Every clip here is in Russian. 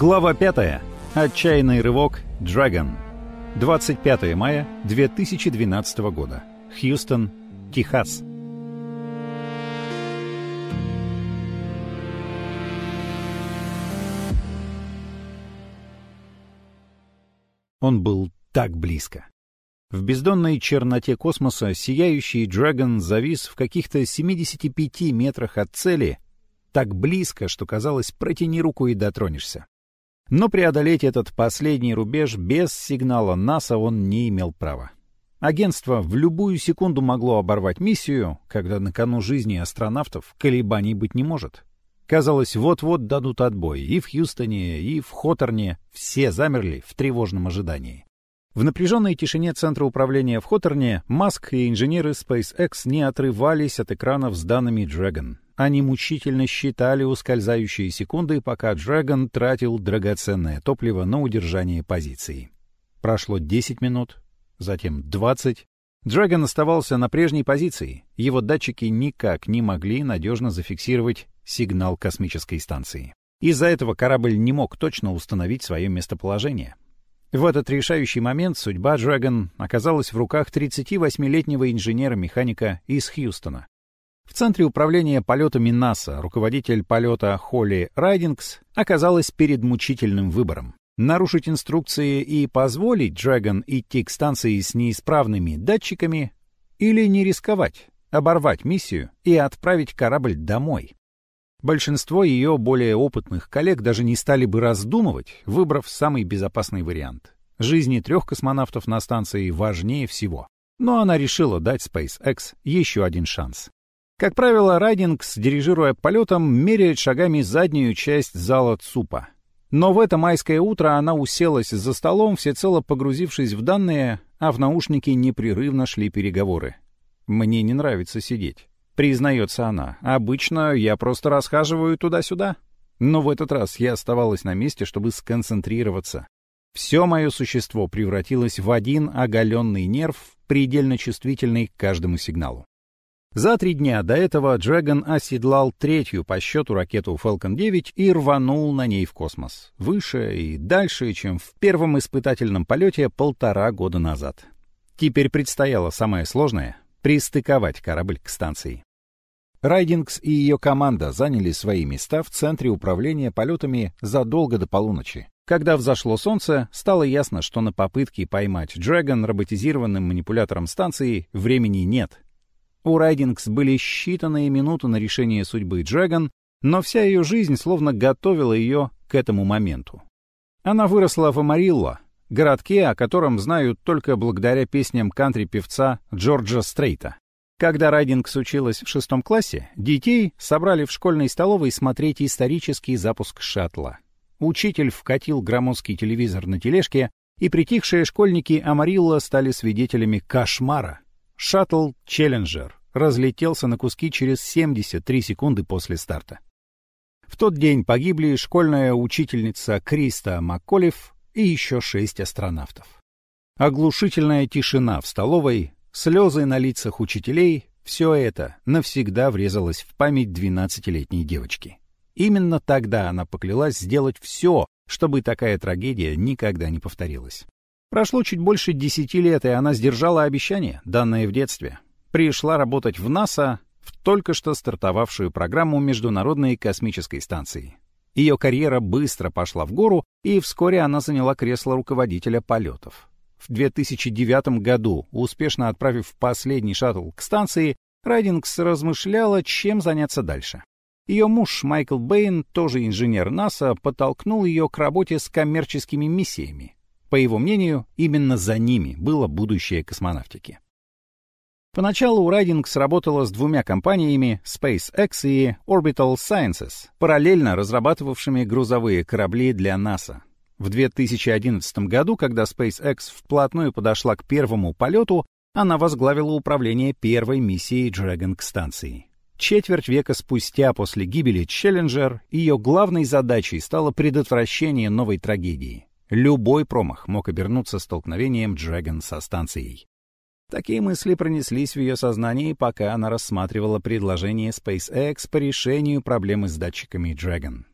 Глава 5. Отчаянный рывок Dragon. 25 мая 2012 года. Хьюстон, Техас. Он был так близко. В бездонной черноте космоса сияющий Dragon завис в каких-то 75 метрах от цели, так близко, что казалось, протяни руку и дотронешься. Но преодолеть этот последний рубеж без сигнала НАСА он не имел права. Агентство в любую секунду могло оборвать миссию, когда на кону жизни астронавтов колебаний быть не может. Казалось, вот-вот дадут отбой и в Хьюстоне, и в Хоторне. Все замерли в тревожном ожидании. В напряженной тишине центра управления в Хоторне Маск и инженеры SpaceX не отрывались от экранов с данными Dragon. Они мучительно считали ускользающие секунды, пока Dragon тратил драгоценное топливо на удержание позиции. Прошло 10 минут, затем 20. Dragon оставался на прежней позиции. Его датчики никак не могли надежно зафиксировать сигнал космической станции. Из-за этого корабль не мог точно установить свое местоположение. В этот решающий момент судьба Dragon оказалась в руках 38-летнего инженера-механика из Хьюстона. В центре управления полетами НАСА руководитель полета Холли Райдингс оказалась перед мучительным выбором. Нарушить инструкции и позволить Dragon идти к станции с неисправными датчиками или не рисковать, оборвать миссию и отправить корабль домой. Большинство ее более опытных коллег даже не стали бы раздумывать, выбрав самый безопасный вариант. Жизни трех космонавтов на станции важнее всего. Но она решила дать SpaceX еще один шанс. Как правило, Райдингс, дирижируя полетом, меряет шагами заднюю часть зала ЦУПа. Но в это майское утро она уселась за столом, всецело погрузившись в данные, а в наушнике непрерывно шли переговоры. «Мне не нравится сидеть», — признается она. «Обычно я просто расхаживаю туда-сюда». Но в этот раз я оставалась на месте, чтобы сконцентрироваться. Все мое существо превратилось в один оголенный нерв, предельно чувствительный к каждому сигналу. За три дня до этого Dragon оседлал третью по счету ракету Falcon 9 и рванул на ней в космос. Выше и дальше, чем в первом испытательном полете полтора года назад. Теперь предстояло самое сложное — пристыковать корабль к станции. Райдингс и ее команда заняли свои места в центре управления полетами задолго до полуночи. Когда взошло солнце, стало ясно, что на попытки поймать Dragon роботизированным манипулятором станции времени нет — у Райдингс были считанные минуты на решение судьбы Джаган, но вся ее жизнь словно готовила ее к этому моменту. Она выросла в Амарилло, городке, о котором знают только благодаря песням кантри-певца Джорджа Стрейта. Когда Райдингс училась в шестом классе, детей собрали в школьной столовой смотреть исторический запуск шаттла. Учитель вкатил громоздкий телевизор на тележке, и притихшие школьники Амарилла стали свидетелями кошмара. Шаттл «Челленджер» разлетелся на куски через 73 секунды после старта. В тот день погибли школьная учительница Криста Макколев и еще шесть астронавтов. Оглушительная тишина в столовой, слезы на лицах учителей — все это навсегда врезалось в память 12-летней девочки. Именно тогда она поклялась сделать все, чтобы такая трагедия никогда не повторилась. Прошло чуть больше десяти лет, и она сдержала обещание, данное в детстве пришла работать в НАСА в только что стартовавшую программу Международной космической станции. Ее карьера быстро пошла в гору, и вскоре она заняла кресло руководителя полетов. В 2009 году, успешно отправив последний шаттл к станции, Райдингс размышляла, чем заняться дальше. Ее муж Майкл Бэйн, тоже инженер НАСА, подтолкнул ее к работе с коммерческими миссиями. По его мнению, именно за ними было будущее космонавтики. Поначалу Райдингс работала с двумя компаниями SpaceX и Orbital Sciences, параллельно разрабатывавшими грузовые корабли для НАСА. В 2011 году, когда SpaceX вплотную подошла к первому полету, она возглавила управление первой миссией Dragon к станции. Четверть века спустя после гибели Challenger ее главной задачей стало предотвращение новой трагедии. Любой промах мог обернуться столкновением Dragon со станцией. Такие мысли пронеслись в ее сознании, пока она рассматривала предложение SpaceX по решению проблемы с датчиками Dragon.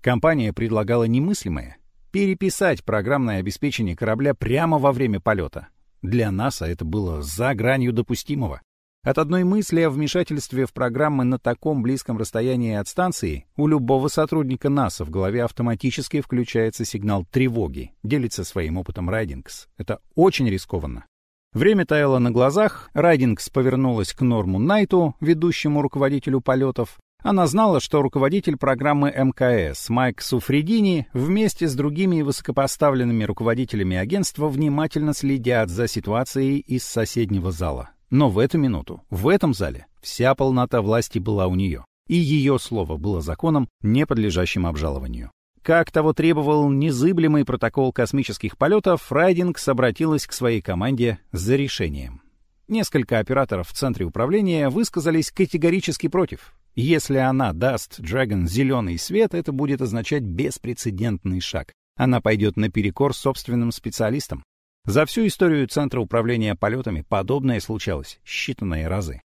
Компания предлагала немыслимое — переписать программное обеспечение корабля прямо во время полета. Для НАСА это было за гранью допустимого. От одной мысли о вмешательстве в программы на таком близком расстоянии от станции у любого сотрудника НАСА в голове автоматически включается сигнал тревоги, делится своим опытом Райдингс. Это очень рискованно. Время таяло на глазах, Райдингс повернулась к Норму Найту, ведущему руководителю полетов. Она знала, что руководитель программы МКС Майк Суфридини вместе с другими высокопоставленными руководителями агентства внимательно следят за ситуацией из соседнего зала. Но в эту минуту, в этом зале, вся полнота власти была у нее, и ее слово было законом, не подлежащим обжалованию. Как того требовал незыблемый протокол космических полетов, Райдингс обратилась к своей команде за решением. Несколько операторов в центре управления высказались категорически против. Если она даст Dragon зеленый свет, это будет означать беспрецедентный шаг. Она пойдет наперекор собственным специалистам. За всю историю Центра управления полетами подобное случалось считанные разы.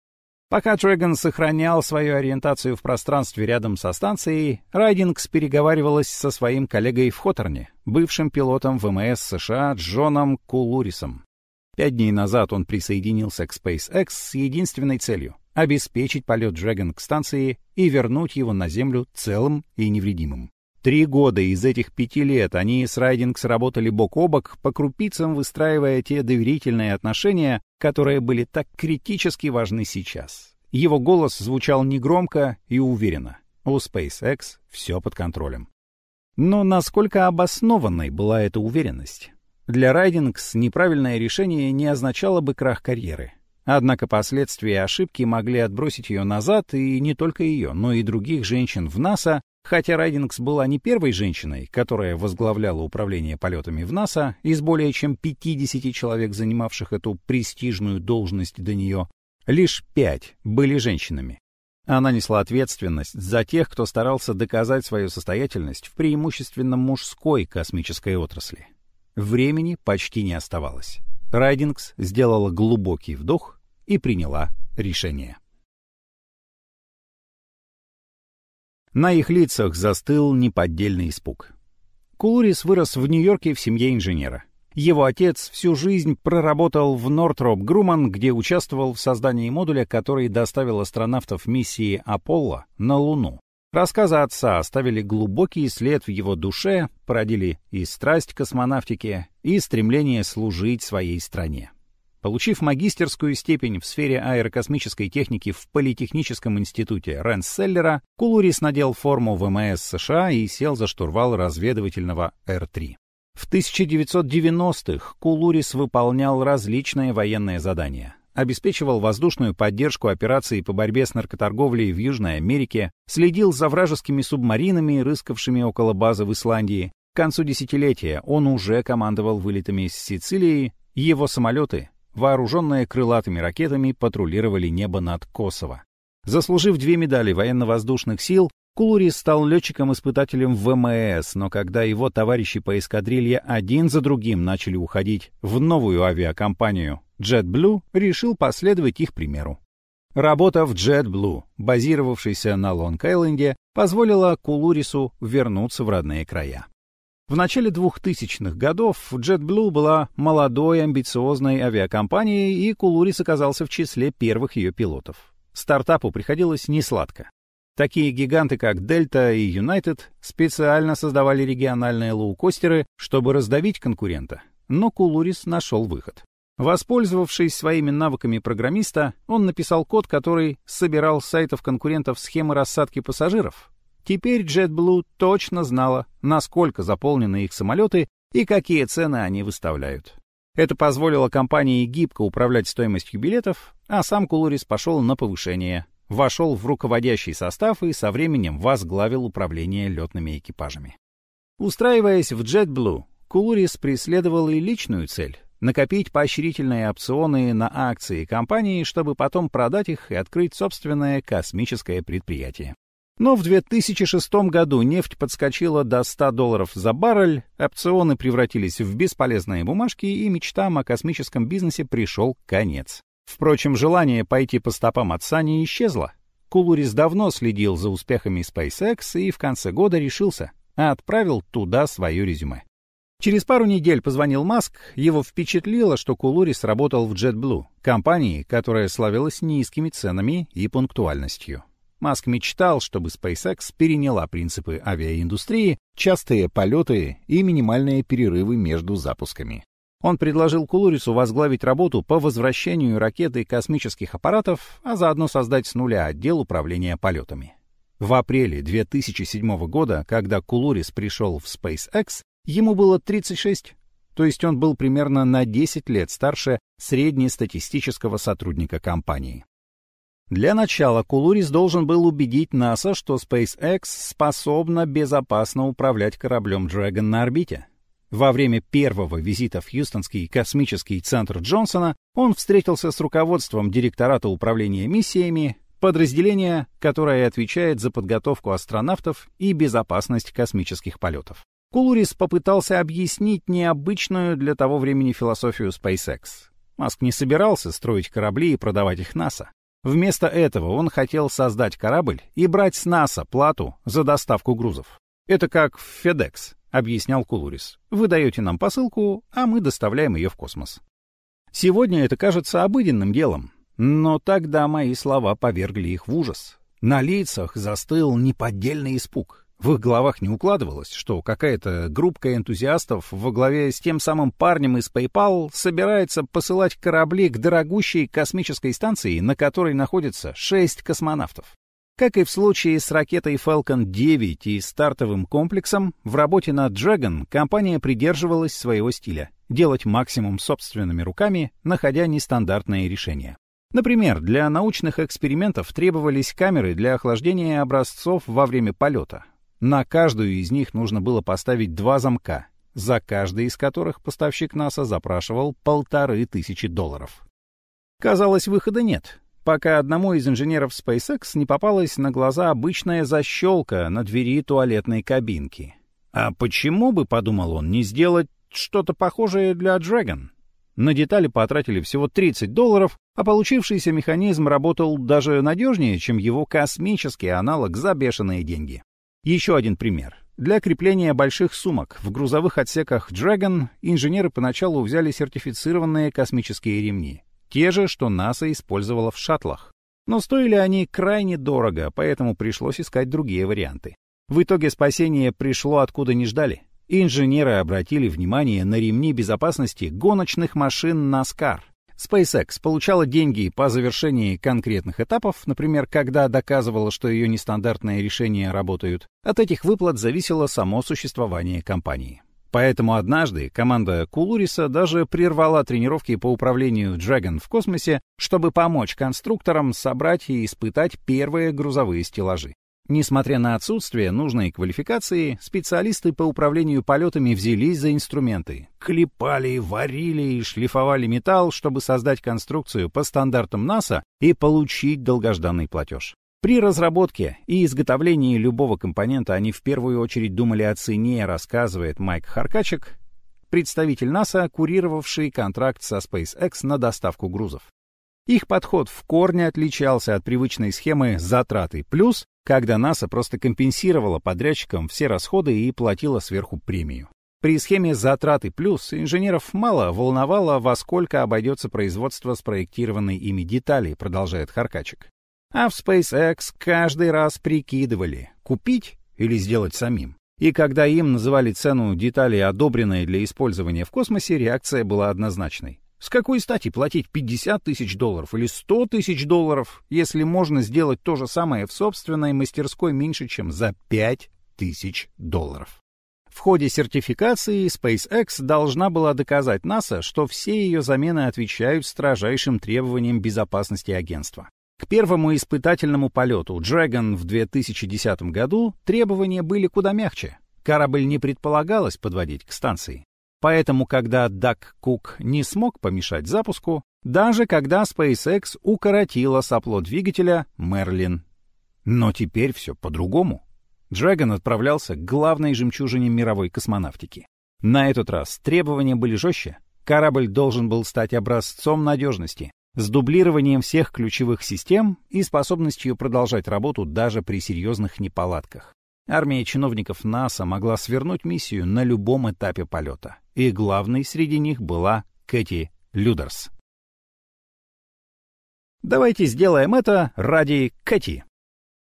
Пока Треган сохранял свою ориентацию в пространстве рядом со станцией, Райдингс переговаривалась со своим коллегой в Хоторне, бывшим пилотом ВМС США Джоном Кулурисом. Пять дней назад он присоединился к SpaceX с единственной целью — обеспечить полет Dragon к станции и вернуть его на Землю целым и невредимым. Три года из этих пяти лет они с Райдингс работали бок о бок, по крупицам выстраивая те доверительные отношения, которые были так критически важны сейчас. Его голос звучал негромко и уверенно. У SpaceX все под контролем. Но насколько обоснованной была эта уверенность? Для Райдингс неправильное решение не означало бы крах карьеры. Однако последствия ошибки могли отбросить ее назад, и не только ее, но и других женщин в НАСА, Хотя Райдингс была не первой женщиной, которая возглавляла управление полетами в НАСА, из более чем 50 человек, занимавших эту престижную должность до нее, лишь пять были женщинами. Она несла ответственность за тех, кто старался доказать свою состоятельность в преимущественно мужской космической отрасли. Времени почти не оставалось. Райдингс сделала глубокий вдох и приняла решение. На их лицах застыл неподдельный испуг. Кулурис вырос в Нью-Йорке в семье инженера. Его отец всю жизнь проработал в Нортроп Груман, где участвовал в создании модуля, который доставил астронавтов миссии Аполло на Луну. Рассказы отца оставили глубокий след в его душе, породили и страсть к космонавтике, и стремление служить своей стране. Получив магистерскую степень в сфере аэрокосмической техники в Политехническом институте Ренселлера, Кулурис надел форму ВМС США и сел за штурвал разведывательного Р-3. В 1990-х Кулурис выполнял различные военные задания. Обеспечивал воздушную поддержку операций по борьбе с наркоторговлей в Южной Америке, следил за вражескими субмаринами, рыскавшими около базы в Исландии. К концу десятилетия он уже командовал вылетами с Сицилии, его самолеты вооруженные крылатыми ракетами, патрулировали небо над Косово. Заслужив две медали военно-воздушных сил, Кулурис стал летчиком-испытателем ВМС, но когда его товарищи по эскадрилье один за другим начали уходить в новую авиакомпанию JetBlue, решил последовать их примеру. Работа в JetBlue, базировавшейся на Лонг-Айленде, позволила Кулурису вернуться в родные края. В начале 2000-х годов JetBlue была молодой амбициозной авиакомпанией, и Кулурис оказался в числе первых ее пилотов. Стартапу приходилось несладко. Такие гиганты, как Delta и United, специально создавали региональные лоукостеры, чтобы раздавить конкурента. Но Кулурис нашел выход. Воспользовавшись своими навыками программиста, он написал код, который собирал с сайтов конкурентов схемы рассадки пассажиров, Теперь JetBlue точно знала, насколько заполнены их самолеты и какие цены они выставляют. Это позволило компании гибко управлять стоимостью билетов, а сам Кулурис пошел на повышение, вошел в руководящий состав и со временем возглавил управление летными экипажами. Устраиваясь в JetBlue, Кулурис преследовал и личную цель — накопить поощрительные опционы на акции компании, чтобы потом продать их и открыть собственное космическое предприятие. Но в 2006 году нефть подскочила до 100 долларов за баррель, опционы превратились в бесполезные бумажки, и мечтам о космическом бизнесе пришел конец. Впрочем, желание пойти по стопам отца не исчезло. Кулурис давно следил за успехами SpaceX и в конце года решился. а отправил туда свое резюме. Через пару недель позвонил Маск, его впечатлило, что Кулурис работал в JetBlue, компании, которая славилась низкими ценами и пунктуальностью. Маск мечтал, чтобы SpaceX переняла принципы авиаиндустрии, частые полеты и минимальные перерывы между запусками. Он предложил Кулурису возглавить работу по возвращению ракет и космических аппаратов, а заодно создать с нуля отдел управления полетами. В апреле 2007 года, когда Кулурис пришел в SpaceX, ему было 36, то есть он был примерно на 10 лет старше среднестатистического сотрудника компании. Для начала Кулурис должен был убедить НАСА, что SpaceX способна безопасно управлять кораблем Dragon на орбите. Во время первого визита в Хьюстонский космический центр Джонсона он встретился с руководством директората управления миссиями, подразделения, которое отвечает за подготовку астронавтов и безопасность космических полетов. Кулурис попытался объяснить необычную для того времени философию SpaceX. Маск не собирался строить корабли и продавать их НАСА. Вместо этого он хотел создать корабль и брать с НАСА плату за доставку грузов. Это как в FedEx. — объяснял Кулурис. «Вы даете нам посылку, а мы доставляем ее в космос». Сегодня это кажется обыденным делом, но тогда мои слова повергли их в ужас. На лицах застыл неподдельный испуг. В их головах не укладывалось, что какая-то группка энтузиастов во главе с тем самым парнем из PayPal собирается посылать корабли к дорогущей космической станции, на которой находится шесть космонавтов. Как и в случае с ракетой Falcon 9 и стартовым комплексом, в работе над Dragon компания придерживалась своего стиля — делать максимум собственными руками, находя нестандартные решения. Например, для научных экспериментов требовались камеры для охлаждения образцов во время полета. На каждую из них нужно было поставить два замка, за каждый из которых поставщик НАСА запрашивал полторы тысячи долларов. Казалось, выхода нет пока одному из инженеров SpaceX не попалась на глаза обычная защелка на двери туалетной кабинки. А почему бы, подумал он, не сделать что-то похожее для Dragon? На детали потратили всего 30 долларов, а получившийся механизм работал даже надежнее, чем его космический аналог за бешеные деньги. Еще один пример. Для крепления больших сумок в грузовых отсеках Dragon инженеры поначалу взяли сертифицированные космические ремни. Те же, что НАСА использовала в шаттлах. Но стоили они крайне дорого, поэтому пришлось искать другие варианты. В итоге спасение пришло откуда не ждали. Инженеры обратили внимание на ремни безопасности гоночных машин NASCAR. SpaceX получала деньги по завершении конкретных этапов, например, когда доказывала, что ее нестандартные решения работают. От этих выплат зависело само существование компании. Поэтому однажды команда Кулуриса даже прервала тренировки по управлению Dragon в космосе, чтобы помочь конструкторам собрать и испытать первые грузовые стеллажи. Несмотря на отсутствие нужной квалификации, специалисты по управлению полетами взялись за инструменты. Клепали, варили и шлифовали металл, чтобы создать конструкцию по стандартам НАСА и получить долгожданный платеж. При разработке и изготовлении любого компонента они в первую очередь думали о цене, рассказывает Майк Харкачек, представитель НАСА, курировавший контракт со SpaceX на доставку грузов. Их подход в корне отличался от привычной схемы «затраты плюс», когда НАСА просто компенсировала подрядчикам все расходы и платила сверху премию. При схеме «затраты плюс» инженеров мало волновало, во сколько обойдется производство спроектированной ими детали, продолжает Харкачек. А в SpaceX каждый раз прикидывали, купить или сделать самим. И когда им называли цену деталей, одобренной для использования в космосе, реакция была однозначной. С какой стати платить 50 тысяч долларов или 100 тысяч долларов, если можно сделать то же самое в собственной мастерской меньше, чем за 5 тысяч долларов? В ходе сертификации SpaceX должна была доказать НАСА, что все ее замены отвечают строжайшим требованиям безопасности агентства. К первому испытательному полету Dragon в 2010 году требования были куда мягче. Корабль не предполагалось подводить к станции. Поэтому, когда Дак Кук не смог помешать запуску, даже когда SpaceX укоротила сопло двигателя Мерлин. Но теперь все по-другому. Dragon отправлялся к главной жемчужине мировой космонавтики. На этот раз требования были жестче. Корабль должен был стать образцом надежности, с дублированием всех ключевых систем и способностью продолжать работу даже при серьезных неполадках. Армия чиновников НАСА могла свернуть миссию на любом этапе полета. И главной среди них была Кэти Людерс. Давайте сделаем это ради Кэти.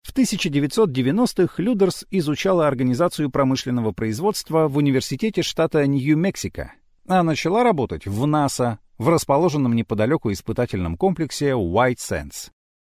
В 1990-х Людерс изучала организацию промышленного производства в университете штата Нью-Мексико, а начала работать в НАСА в расположенном неподалеку испытательном комплексе White Sands.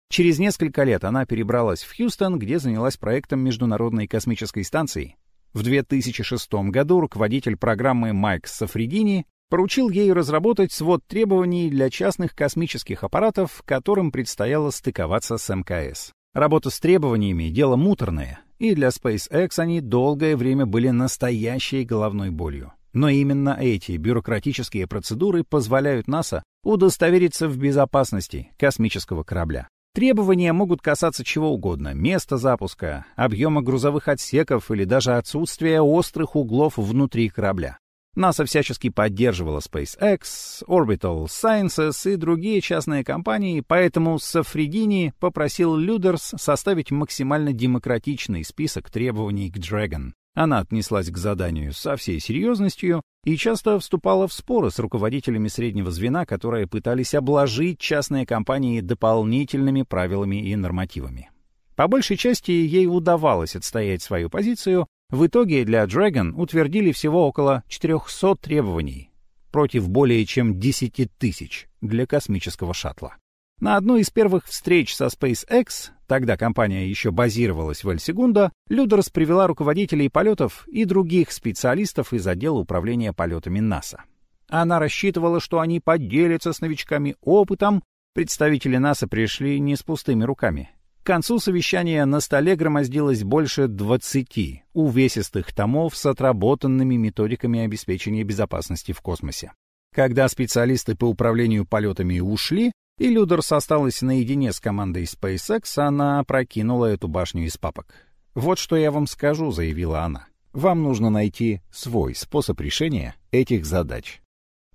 Через несколько лет она перебралась в Хьюстон, где занялась проектом Международной космической станции. В 2006 году руководитель программы Майк Сафридини поручил ей разработать свод требований для частных космических аппаратов, которым предстояло стыковаться с МКС. Работа с требованиями — дело муторное, и для SpaceX они долгое время были настоящей головной болью. Но именно эти бюрократические процедуры позволяют НАСА удостовериться в безопасности космического корабля. Требования могут касаться чего угодно — места запуска, объема грузовых отсеков или даже отсутствия острых углов внутри корабля. НАСА всячески поддерживала SpaceX, Orbital Sciences и другие частные компании, поэтому Сафридини попросил Людерс составить максимально демократичный список требований к Dragon. Она отнеслась к заданию со всей серьезностью и часто вступала в споры с руководителями среднего звена, которые пытались обложить частные компании дополнительными правилами и нормативами. По большей части ей удавалось отстоять свою позицию, в итоге для Dragon утвердили всего около 400 требований против более чем 10 тысяч для космического шаттла. На одной из первых встреч со SpaceX, тогда компания еще базировалась в Эль-Сегундо, Людерс привела руководителей полетов и других специалистов из отдела управления полетами НАСА. Она рассчитывала, что они поделятся с новичками опытом. Представители НАСА пришли не с пустыми руками. К концу совещания на столе громоздилось больше 20 увесистых томов с отработанными методиками обеспечения безопасности в космосе. Когда специалисты по управлению полетами ушли, и Людерс осталась наедине с командой SpaceX, она прокинула эту башню из папок. «Вот что я вам скажу», — заявила она. «Вам нужно найти свой способ решения этих задач».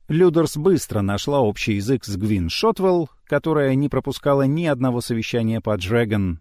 Людерс быстро нашла общий язык с Гвин Шотвелл, которая не пропускала ни одного совещания по Dragon.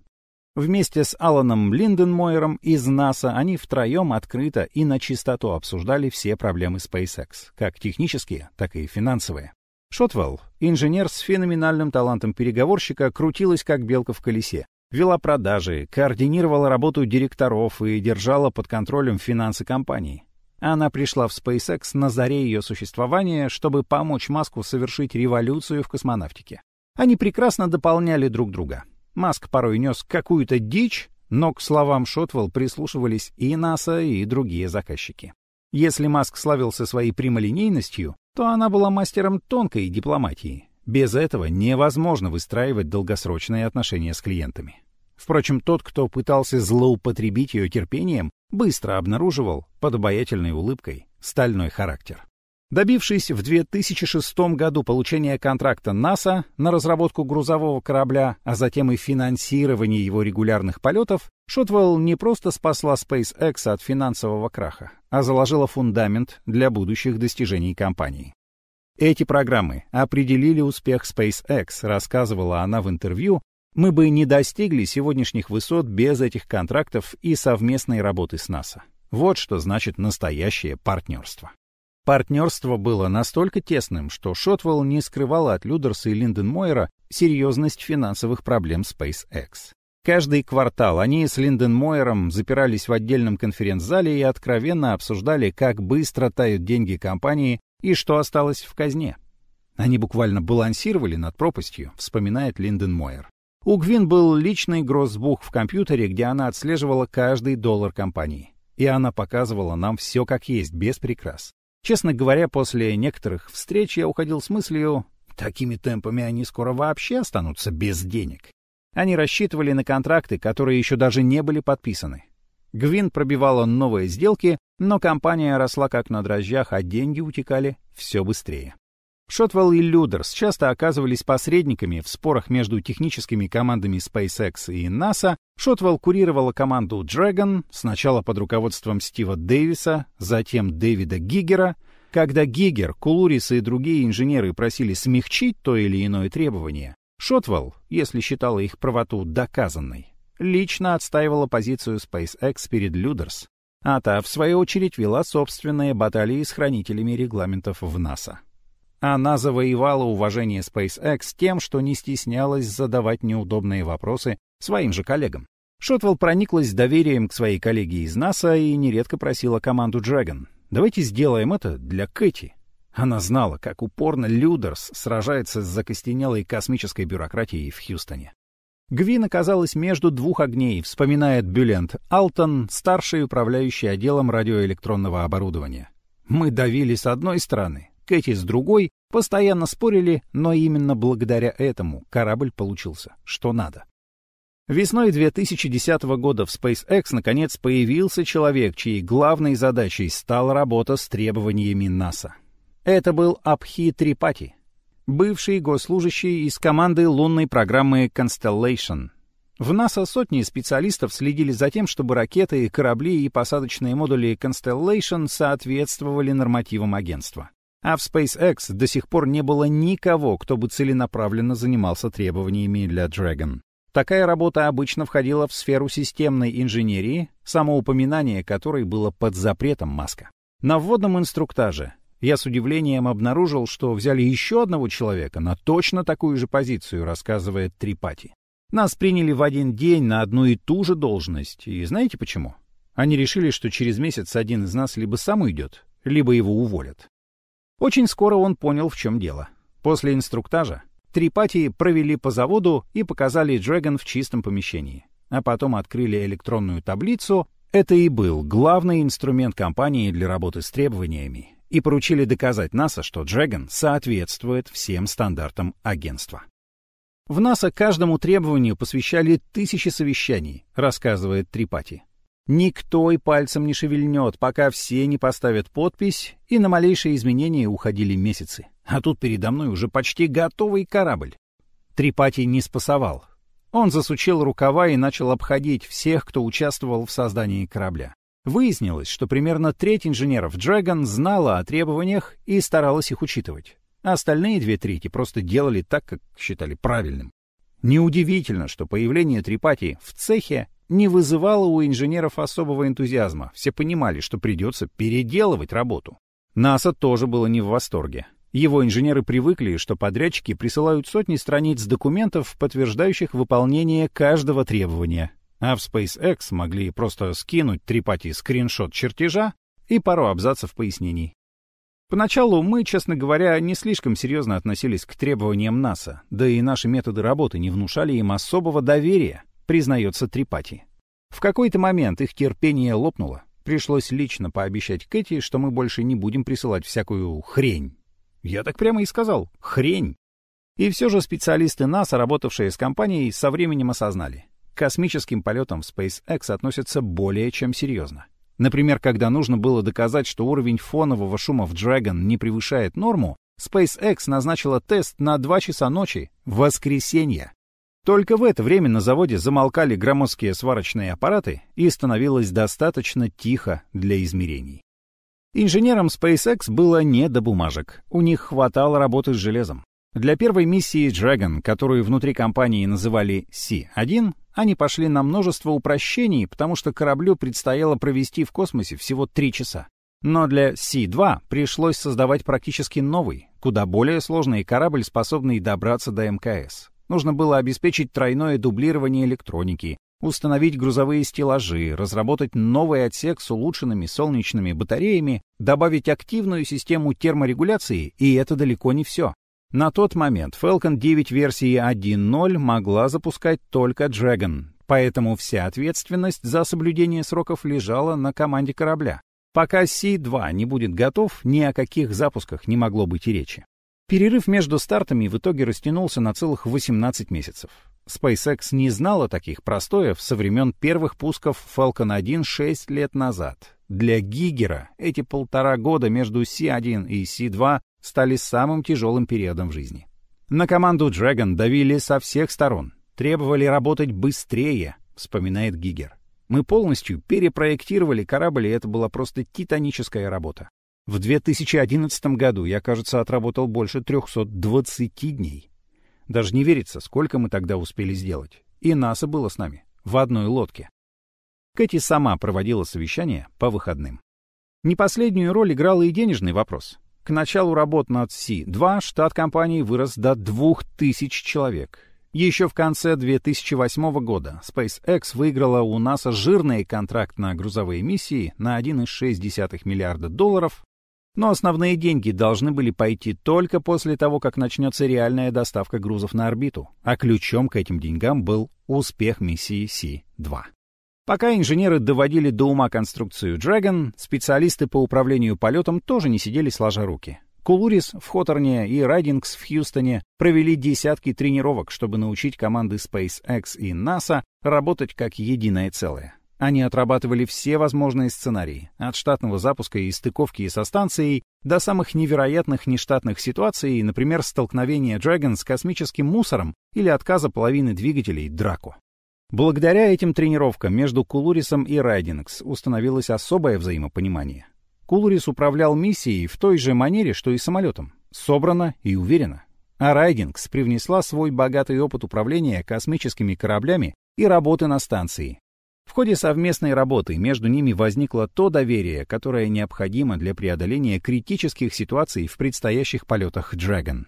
Вместе с Аланом Линденмойером из НАСА они втроем открыто и на чистоту обсуждали все проблемы SpaceX, как технические, так и финансовые. Шотвелл, инженер с феноменальным талантом переговорщика, крутилась как белка в колесе. Вела продажи, координировала работу директоров и держала под контролем финансы компании. Она пришла в SpaceX на заре ее существования, чтобы помочь Маску совершить революцию в космонавтике. Они прекрасно дополняли друг друга. Маск порой нес какую-то дичь, но к словам Шотвелл прислушивались и НАСА, и другие заказчики. Если Маск славился своей прямолинейностью, то она была мастером тонкой дипломатии. Без этого невозможно выстраивать долгосрочные отношения с клиентами. Впрочем, тот, кто пытался злоупотребить ее терпением, быстро обнаруживал под обаятельной улыбкой стальной характер. Добившись в 2006 году получения контракта НАСА на разработку грузового корабля, а затем и финансирование его регулярных полетов, Шотвелл не просто спасла SpaceX от финансового краха, а заложила фундамент для будущих достижений компании. Эти программы определили успех SpaceX, рассказывала она в интервью, мы бы не достигли сегодняшних высот без этих контрактов и совместной работы с НАСА. Вот что значит настоящее партнерство. Партнерство было настолько тесным, что Шотвелл не скрывала от Людерса и Линденмойера серьезность финансовых проблем SpaceX. Каждый квартал они с Линденмойером запирались в отдельном конференц-зале и откровенно обсуждали, как быстро тают деньги компании и что осталось в казне. Они буквально балансировали над пропастью, вспоминает Линденмойер. У Гвин был личный гроссбух в компьютере, где она отслеживала каждый доллар компании. И она показывала нам все как есть, без прикрас. Честно говоря, после некоторых встреч я уходил с мыслью, такими темпами они скоро вообще останутся без денег. Они рассчитывали на контракты, которые еще даже не были подписаны. Гвин пробивала новые сделки, но компания росла как на дрожжах, а деньги утекали все быстрее. Шотвелл и Людерс часто оказывались посредниками в спорах между техническими командами SpaceX и NASA. Шотвелл курировала команду Dragon, сначала под руководством Стива Дэвиса, затем Дэвида Гигера. Когда Гигер, Кулурис и другие инженеры просили смягчить то или иное требование, Шотвелл, если считала их правоту доказанной, лично отстаивала позицию SpaceX перед Людерс, а та, в свою очередь, вела собственные баталии с хранителями регламентов в НАСА. Она завоевала уважение SpaceX тем, что не стеснялась задавать неудобные вопросы своим же коллегам. Шотвелл прониклась доверием к своей коллеге из НАСА и нередко просила команду Dragon «Давайте сделаем это для Кэти». Она знала, как упорно Людерс сражается с закостенелой космической бюрократией в Хьюстоне. Гвин оказалась между двух огней, вспоминает Бюлент Алтон, старший управляющий отделом радиоэлектронного оборудования. «Мы давили с одной стороны, Кэти с другой, постоянно спорили, но именно благодаря этому корабль получился, что надо. Весной 2010 года в SpaceX наконец появился человек, чьей главной задачей стала работа с требованиями НАСА. Это был Абхи Трипати, бывший госслужащий из команды лунной программы Constellation. В НАСА сотни специалистов следили за тем, чтобы ракеты, корабли и посадочные модули Constellation соответствовали нормативам агентства. А в SpaceX до сих пор не было никого, кто бы целенаправленно занимался требованиями для Dragon. Такая работа обычно входила в сферу системной инженерии, самоупоминание которой было под запретом Маска. На вводном инструктаже я с удивлением обнаружил, что взяли еще одного человека на точно такую же позицию, рассказывает Трипати. Нас приняли в один день на одну и ту же должность, и знаете почему? Они решили, что через месяц один из нас либо сам уйдет, либо его уволят. Очень скоро он понял, в чем дело. После инструктажа Трипати провели по заводу и показали Dragon в чистом помещении. А потом открыли электронную таблицу. Это и был главный инструмент компании для работы с требованиями. И поручили доказать НАСА, что Dragon соответствует всем стандартам агентства. В НАСА каждому требованию посвящали тысячи совещаний, рассказывает Трипати. Никто и пальцем не шевельнет, пока все не поставят подпись, и на малейшие изменения уходили месяцы. А тут передо мной уже почти готовый корабль. Трипати не спасовал. Он засучил рукава и начал обходить всех, кто участвовал в создании корабля. Выяснилось, что примерно треть инженеров Dragon знала о требованиях и старалась их учитывать. А остальные две трети просто делали так, как считали правильным. Неудивительно, что появление Трипати в цехе не вызывало у инженеров особого энтузиазма. Все понимали, что придется переделывать работу. НАСА тоже было не в восторге. Его инженеры привыкли, что подрядчики присылают сотни страниц документов, подтверждающих выполнение каждого требования. А в SpaceX могли просто скинуть трипати скриншот чертежа и пару абзацев пояснений. Поначалу мы, честно говоря, не слишком серьезно относились к требованиям НАСА, да и наши методы работы не внушали им особого доверия, признается Трипати. В какой-то момент их терпение лопнуло. Пришлось лично пообещать Кэти, что мы больше не будем присылать всякую хрень. Я так прямо и сказал. Хрень. И все же специалисты НАСА, работавшие с компанией, со временем осознали. Космическим полетам в SpaceX относятся более чем серьезно. Например, когда нужно было доказать, что уровень фонового шума в Dragon не превышает норму, SpaceX назначила тест на 2 часа ночи, в воскресенье. Только в это время на заводе замолкали громоздкие сварочные аппараты и становилось достаточно тихо для измерений. Инженерам SpaceX было не до бумажек, у них хватало работы с железом. Для первой миссии Dragon, которую внутри компании называли C-1, они пошли на множество упрощений, потому что кораблю предстояло провести в космосе всего три часа. Но для C-2 пришлось создавать практически новый, куда более сложный корабль, способный добраться до МКС. Нужно было обеспечить тройное дублирование электроники, установить грузовые стеллажи, разработать новый отсек с улучшенными солнечными батареями, добавить активную систему терморегуляции, и это далеко не все. На тот момент Falcon 9 версии 1.0 могла запускать только Dragon, поэтому вся ответственность за соблюдение сроков лежала на команде корабля. Пока C-2 не будет готов, ни о каких запусках не могло быть и речи. Перерыв между стартами в итоге растянулся на целых 18 месяцев. SpaceX не знала таких простоев со времен первых пусков Falcon 1 6 лет назад. Для Гигера эти полтора года между C1 и C2 стали самым тяжелым периодом в жизни. На команду Dragon давили со всех сторон, требовали работать быстрее, вспоминает Гигер. Мы полностью перепроектировали корабль, и это была просто титаническая работа. В 2011 году я, кажется, отработал больше 320 дней. Даже не верится, сколько мы тогда успели сделать. И НАСА было с нами. в одной лодке. Кэти сама проводила совещание по выходным. Не последнюю роль играл и денежный вопрос. К началу работ над Си-2 штат компании вырос до 2000 человек. Еще в конце 2008 года SpaceX выиграла у НАСА жирный контракт на грузовые миссии на 1,6 миллиарда долларов, но основные деньги должны были пойти только после того, как начнется реальная доставка грузов на орбиту, а ключом к этим деньгам был успех миссии Си-2. Пока инженеры доводили до ума конструкцию Dragon, специалисты по управлению полетом тоже не сидели сложа руки. Кулурис в Хоторне и Райдингс в Хьюстоне провели десятки тренировок, чтобы научить команды SpaceX и NASA работать как единое целое. Они отрабатывали все возможные сценарии, от штатного запуска и стыковки со станцией до самых невероятных нештатных ситуаций, например, столкновения Dragon с космическим мусором или отказа половины двигателей Драко. Благодаря этим тренировкам между Кулурисом и Райдингс установилось особое взаимопонимание. Кулурис управлял миссией в той же манере, что и самолетом, собрано и уверенно. А Райдингс привнесла свой богатый опыт управления космическими кораблями и работы на станции. В ходе совместной работы между ними возникло то доверие, которое необходимо для преодоления критических ситуаций в предстоящих полетах Dragon.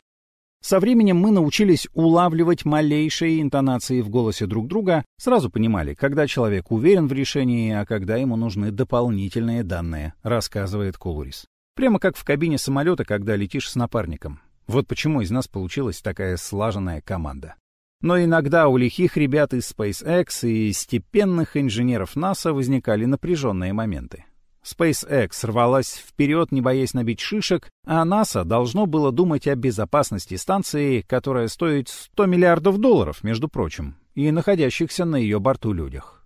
Со временем мы научились улавливать малейшие интонации в голосе друг друга, сразу понимали, когда человек уверен в решении, а когда ему нужны дополнительные данные, рассказывает Кулурис. Прямо как в кабине самолета, когда летишь с напарником. Вот почему из нас получилась такая слаженная команда. Но иногда у лихих ребят из SpaceX и степенных инженеров НАСА возникали напряженные моменты. SpaceX рвалась вперед, не боясь набить шишек, а НАСА должно было думать о безопасности станции, которая стоит 100 миллиардов долларов, между прочим, и находящихся на ее борту людях.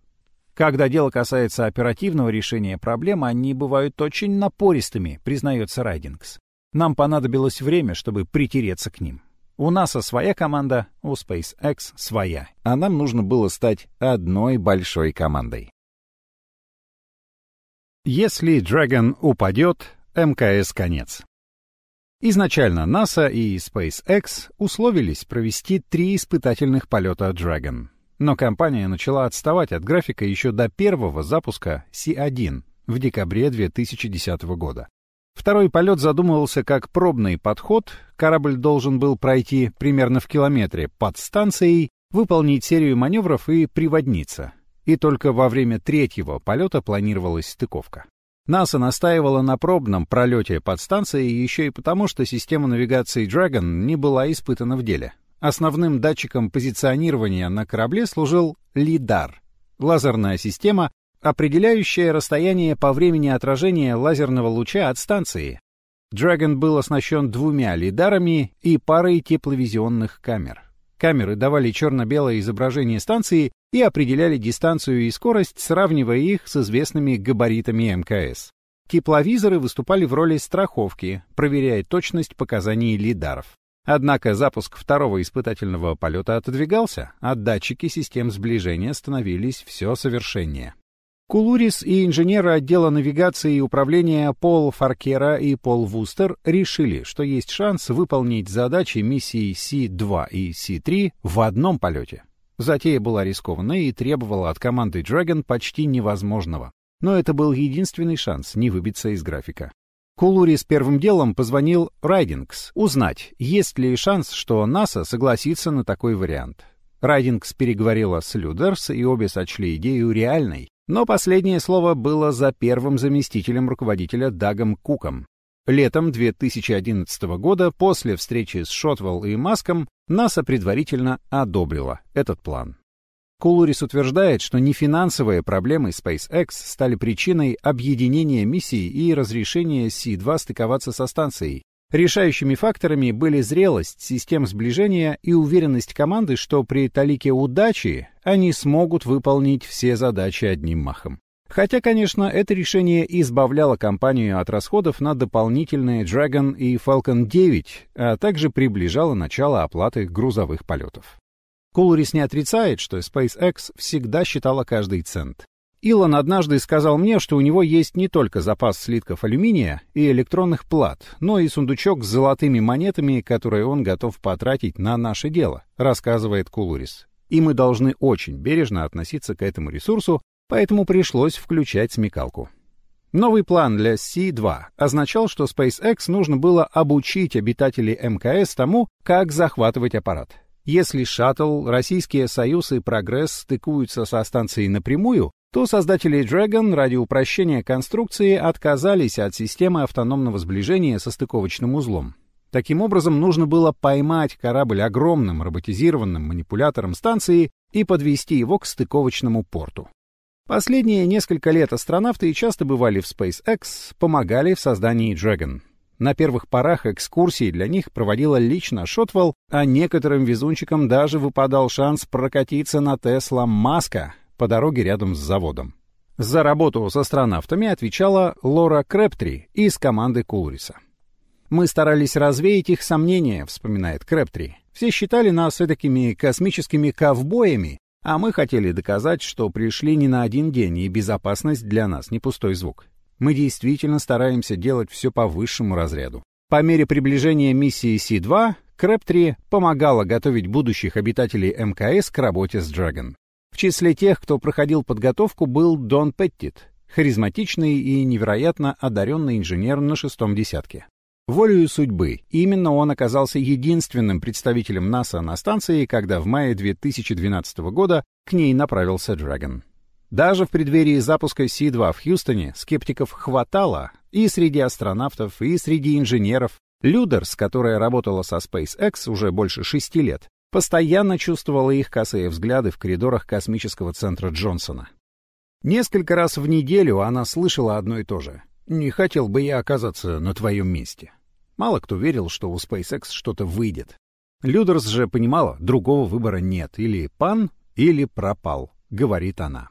Когда дело касается оперативного решения проблем, они бывают очень напористыми, признается Райдингс. Нам понадобилось время, чтобы притереться к ним. У НАСА своя команда, у SpaceX своя, а нам нужно было стать одной большой командой. Если Dragon упадет, МКС конец. Изначально НАСА и SpaceX условились провести три испытательных полета Dragon. Но компания начала отставать от графика еще до первого запуска C1 в декабре 2010 года. Второй полет задумывался как пробный подход, корабль должен был пройти примерно в километре под станцией, выполнить серию маневров и приводниться и только во время третьего полета планировалась стыковка. НАСА настаивала на пробном пролете под станцией еще и потому, что система навигации Dragon не была испытана в деле. Основным датчиком позиционирования на корабле служил лидар — лазерная система, определяющая расстояние по времени отражения лазерного луча от станции. Dragon был оснащен двумя лидарами и парой тепловизионных камер. Камеры давали черно-белое изображение станции и определяли дистанцию и скорость, сравнивая их с известными габаритами МКС. Тепловизоры выступали в роли страховки, проверяя точность показаний лидаров. Однако запуск второго испытательного полета отодвигался, а датчики систем сближения становились все совершеннее. Кулурис и инженеры отдела навигации и управления Пол Фаркера и Пол Вустер решили, что есть шанс выполнить задачи миссии Си-2 и Си-3 в одном полете. Затея была рискованной и требовала от команды Dragon почти невозможного. Но это был единственный шанс не выбиться из графика. Кулурис первым делом позвонил Райдингс узнать, есть ли шанс, что НАСА согласится на такой вариант. Райдингс переговорила с Людерс, и обе сочли идею реальной, но последнее слово было за первым заместителем руководителя Дагом Куком. Летом 2011 года, после встречи с Шотвелл и Маском, НАСА предварительно одобрила этот план. Кулурис утверждает, что не финансовые проблемы SpaceX стали причиной объединения миссий и разрешения Си-2 стыковаться со станцией, Решающими факторами были зрелость систем сближения и уверенность команды, что при талике удачи они смогут выполнить все задачи одним махом. Хотя, конечно, это решение избавляло компанию от расходов на дополнительные Dragon и Falcon 9, а также приближало начало оплаты грузовых полетов. Кулурис не отрицает, что SpaceX всегда считала каждый цент. Илон однажды сказал мне, что у него есть не только запас слитков алюминия и электронных плат, но и сундучок с золотыми монетами, которые он готов потратить на наше дело, рассказывает Кулурис. и мы должны очень бережно относиться к этому ресурсу, поэтому пришлось включать смекалку. Новый план для C-2 означал, что SpaceX нужно было обучить обитателей МКС тому, как захватывать аппарат. Если шаттл, Российские Союз и Прогресс стыкуются со станцией напрямую, то создатели Dragon ради упрощения конструкции отказались от системы автономного сближения со стыковочным узлом. Таким образом, нужно было поймать корабль огромным роботизированным манипулятором станции и подвести его к стыковочному порту. Последние несколько лет астронавты часто бывали в SpaceX, помогали в создании Dragon. На первых порах экскурсии для них проводила лично Шотвелл, а некоторым везунчикам даже выпадал шанс прокатиться на Тесла Маска по дороге рядом с заводом. За работу с астронавтами отвечала Лора Крэптри из команды Кулриса. «Мы старались развеять их сомнения», — вспоминает Крэптри. «Все считали нас такими космическими ковбоями, а мы хотели доказать, что пришли не на один день, и безопасность для нас не пустой звук. Мы действительно стараемся делать все по высшему разряду. По мере приближения миссии Си-2, Крэптри помогала готовить будущих обитателей МКС к работе с Dragon. В числе тех, кто проходил подготовку, был Дон Петтит, харизматичный и невероятно одаренный инженер на шестом десятке. Волею судьбы, именно он оказался единственным представителем НАСА на станции, когда в мае 2012 года к ней направился Dragon. Даже в преддверии запуска Си-2 в Хьюстоне скептиков хватало и среди астронавтов, и среди инженеров. Людерс, которая работала со SpaceX уже больше шести лет, постоянно чувствовала их косые взгляды в коридорах космического центра Джонсона. Несколько раз в неделю она слышала одно и то же. «Не хотел бы я оказаться на твоем месте». Мало кто верил, что у SpaceX что-то выйдет. Людерс же понимала, другого выбора нет. Или пан, или пропал, говорит она.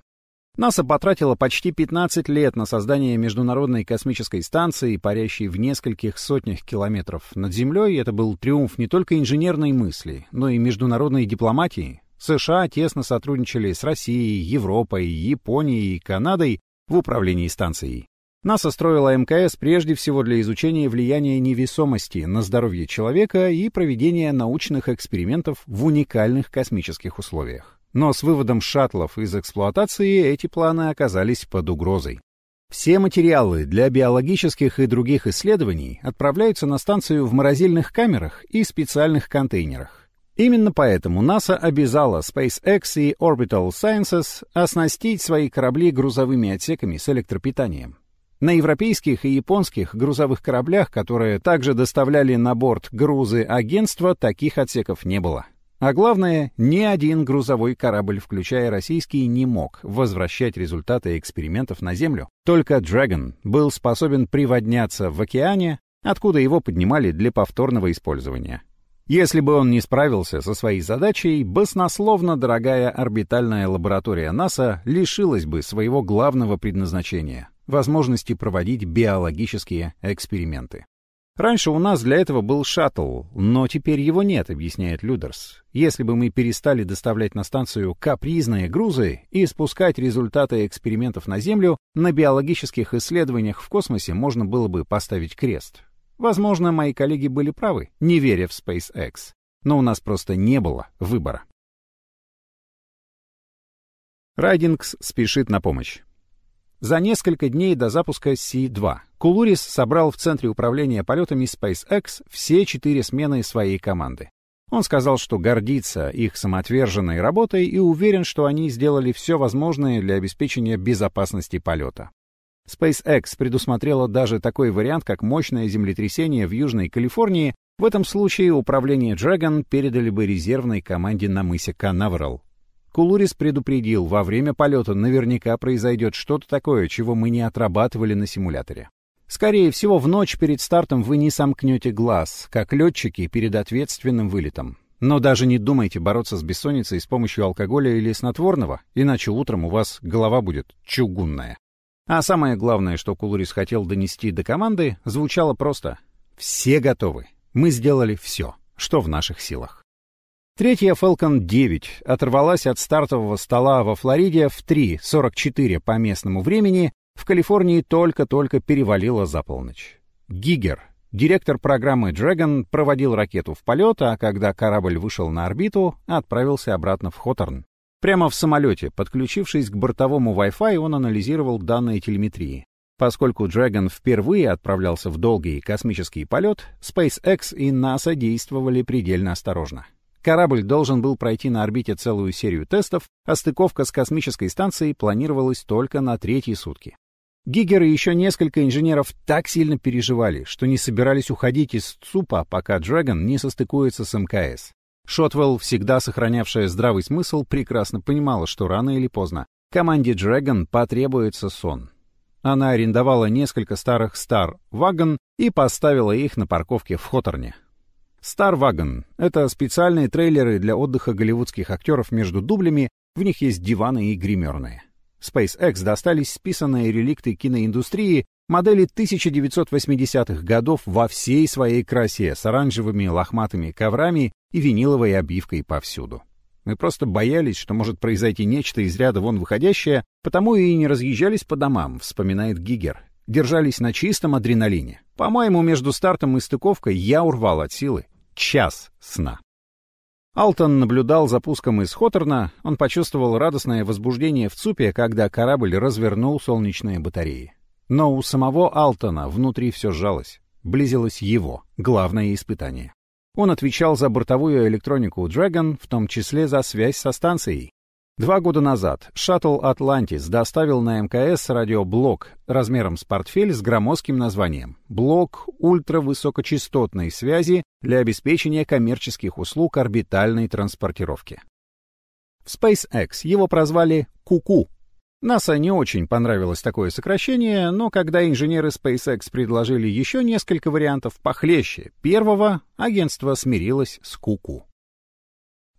НАСА потратила почти 15 лет на создание Международной космической станции, парящей в нескольких сотнях километров над Землей. Это был триумф не только инженерной мысли, но и международной дипломатии. США тесно сотрудничали с Россией, Европой, Японией и Канадой в управлении станцией. НАСА строила МКС прежде всего для изучения влияния невесомости на здоровье человека и проведения научных экспериментов в уникальных космических условиях. Но с выводом шаттлов из эксплуатации эти планы оказались под угрозой. Все материалы для биологических и других исследований отправляются на станцию в морозильных камерах и специальных контейнерах. Именно поэтому НАСА обязала SpaceX и Orbital Sciences оснастить свои корабли грузовыми отсеками с электропитанием. На европейских и японских грузовых кораблях, которые также доставляли на борт грузы агентства, таких отсеков не было. А главное, ни один грузовой корабль, включая российский, не мог возвращать результаты экспериментов на Землю. Только Dragon был способен приводняться в океане, откуда его поднимали для повторного использования. Если бы он не справился со своей задачей, баснословно дорогая орбитальная лаборатория НАСА лишилась бы своего главного предназначения возможности проводить биологические эксперименты. Раньше у нас для этого был шаттл, но теперь его нет, объясняет Людерс. Если бы мы перестали доставлять на станцию капризные грузы и спускать результаты экспериментов на Землю, на биологических исследованиях в космосе можно было бы поставить крест. Возможно, мои коллеги были правы, не веря в SpaceX. Но у нас просто не было выбора. Райдингс спешит на помощь. За несколько дней до запуска Си-2 Кулурис собрал в Центре управления полетами SpaceX все четыре смены своей команды. Он сказал, что гордится их самоотверженной работой и уверен, что они сделали все возможное для обеспечения безопасности полета. SpaceX предусмотрела даже такой вариант, как мощное землетрясение в Южной Калифорнии. В этом случае управление Dragon передали бы резервной команде на мысе Канаверал. Кулурис предупредил, во время полета наверняка произойдет что-то такое, чего мы не отрабатывали на симуляторе. Скорее всего, в ночь перед стартом вы не сомкнете глаз, как летчики перед ответственным вылетом. Но даже не думайте бороться с бессонницей с помощью алкоголя или снотворного, иначе утром у вас голова будет чугунная. А самое главное, что Кулурис хотел донести до команды, звучало просто «Все готовы. Мы сделали все, что в наших силах». Третья Falcon 9 оторвалась от стартового стола во Флориде в 3.44 по местному времени, в Калифорнии только-только перевалила за полночь. Гигер, Директор программы Dragon проводил ракету в полет, а когда корабль вышел на орбиту, отправился обратно в Хоторн. Прямо в самолете, подключившись к бортовому Wi-Fi, он анализировал данные телеметрии. Поскольку Dragon впервые отправлялся в долгий космический полет, SpaceX и NASA действовали предельно осторожно. Корабль должен был пройти на орбите целую серию тестов, а стыковка с космической станцией планировалась только на третьи сутки. Гигер и еще несколько инженеров так сильно переживали, что не собирались уходить из ЦУПа, пока Dragon не состыкуется с МКС. Шотвелл, всегда сохранявшая здравый смысл, прекрасно понимала, что рано или поздно команде Dragon потребуется сон. Она арендовала несколько старых Star Wagon и поставила их на парковке в Хоторне. Star Wagon — это специальные трейлеры для отдыха голливудских актеров между дублями, в них есть диваны и гримерные. SpaceX достались списанные реликты киноиндустрии модели 1980-х годов во всей своей красе с оранжевыми лохматыми коврами и виниловой обивкой повсюду. Мы просто боялись, что может произойти нечто из ряда вон выходящее, потому и не разъезжались по домам, вспоминает Гигер. Держались на чистом адреналине. По-моему, между стартом и стыковкой я урвал от силы. Час сна. Алтон наблюдал за пуском из Хоторна, он почувствовал радостное возбуждение в ЦУПе, когда корабль развернул солнечные батареи. Но у самого Алтона внутри все сжалось. Близилось его, главное испытание. Он отвечал за бортовую электронику Dragon, в том числе за связь со станцией. Два года назад шаттл «Атлантис» доставил на МКС радиоблок размером с портфель с громоздким названием «Блок ультравысокочастотной связи для обеспечения коммерческих услуг орбитальной транспортировки». В SpaceX его прозвали «Куку». НАСА не очень понравилось такое сокращение, но когда инженеры SpaceX предложили еще несколько вариантов похлеще первого, агентство смирилось с «Куку».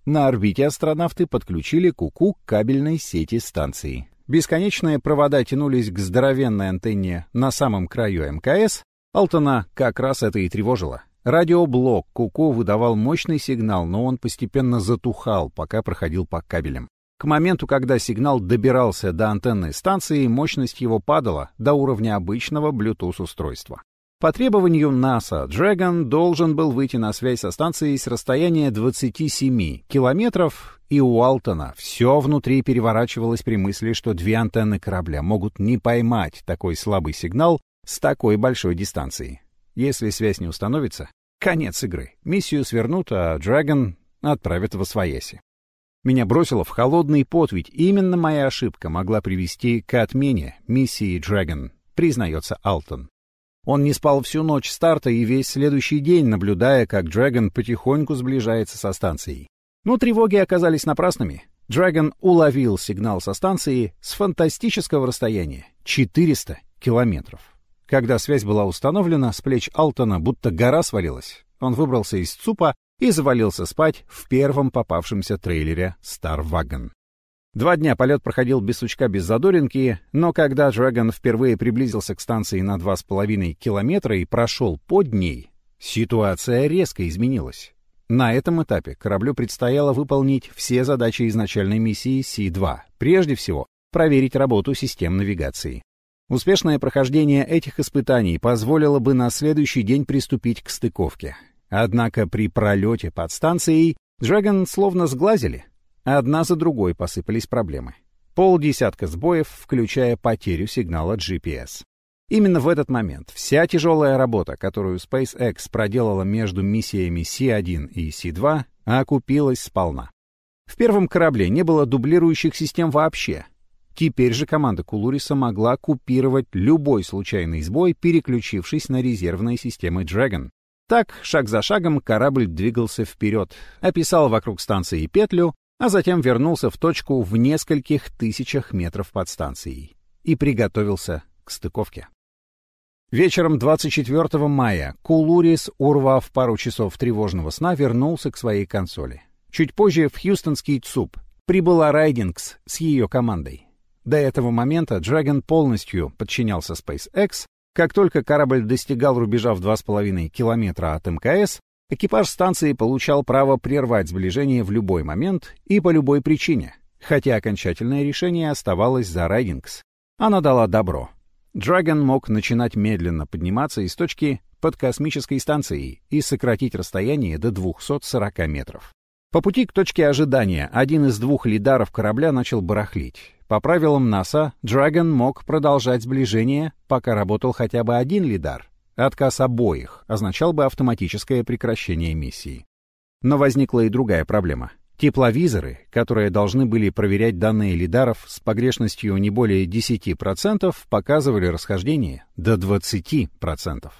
На орбите астронавты подключили Куку к кабельной сети станции. Бесконечные провода тянулись к здоровенной антенне на самом краю МКС. Алтона как раз это и тревожило. Радиоблок Куку выдавал мощный сигнал, но он постепенно затухал, пока проходил по кабелям. К моменту, когда сигнал добирался до антенной станции, мощность его падала до уровня обычного Bluetooth-устройства. По требованию НАСА, Dragon должен был выйти на связь со станцией с расстояния 27 километров, и у Алтона все внутри переворачивалось при мысли, что две антенны корабля могут не поймать такой слабый сигнал с такой большой дистанции. Если связь не установится, конец игры. Миссию свернут, а Dragon отправят в Освояси. Меня бросило в холодный пот, ведь именно моя ошибка могла привести к отмене миссии Dragon, признается Алтон. Он не спал всю ночь старта и весь следующий день, наблюдая, как Dragon потихоньку сближается со станцией. Но тревоги оказались напрасными. Dragon уловил сигнал со станции с фантастического расстояния — 400 километров. Когда связь была установлена, с плеч Алтона будто гора свалилась. Он выбрался из ЦУПа и завалился спать в первом попавшемся трейлере Wagon. Два дня полет проходил без сучка, без задоринки, но когда Dragon впервые приблизился к станции на два с половиной километра и прошел под ней, ситуация резко изменилась. На этом этапе кораблю предстояло выполнить все задачи изначальной миссии Си-2. Прежде всего, проверить работу систем навигации. Успешное прохождение этих испытаний позволило бы на следующий день приступить к стыковке. Однако при пролете под станцией Dragon словно сглазили. Одна за другой посыпались проблемы. Полдесятка сбоев, включая потерю сигнала GPS. Именно в этот момент вся тяжелая работа, которую SpaceX проделала между миссиями C1 и C2, окупилась сполна. В первом корабле не было дублирующих систем вообще. Теперь же команда Кулуриса могла купировать любой случайный сбой, переключившись на резервные системы Dragon. Так, шаг за шагом, корабль двигался вперед, описал вокруг станции петлю, а затем вернулся в точку в нескольких тысячах метров под станцией и приготовился к стыковке. Вечером 24 мая Кулурис, урвав пару часов тревожного сна, вернулся к своей консоли. Чуть позже в Хьюстонский ЦУП прибыла Райдингс с ее командой. До этого момента Dragon полностью подчинялся SpaceX. Как только корабль достигал рубежа в 2,5 километра от МКС, Экипаж станции получал право прервать сближение в любой момент и по любой причине, хотя окончательное решение оставалось за Райдингс. Она дала добро. Драгон мог начинать медленно подниматься из точки под космической станцией и сократить расстояние до 240 метров. По пути к точке ожидания один из двух лидаров корабля начал барахлить. По правилам НАСА, Dragon мог продолжать сближение, пока работал хотя бы один лидар. Отказ обоих означал бы автоматическое прекращение миссии. Но возникла и другая проблема. Тепловизоры, которые должны были проверять данные лидаров с погрешностью не более 10%, показывали расхождение до 20%.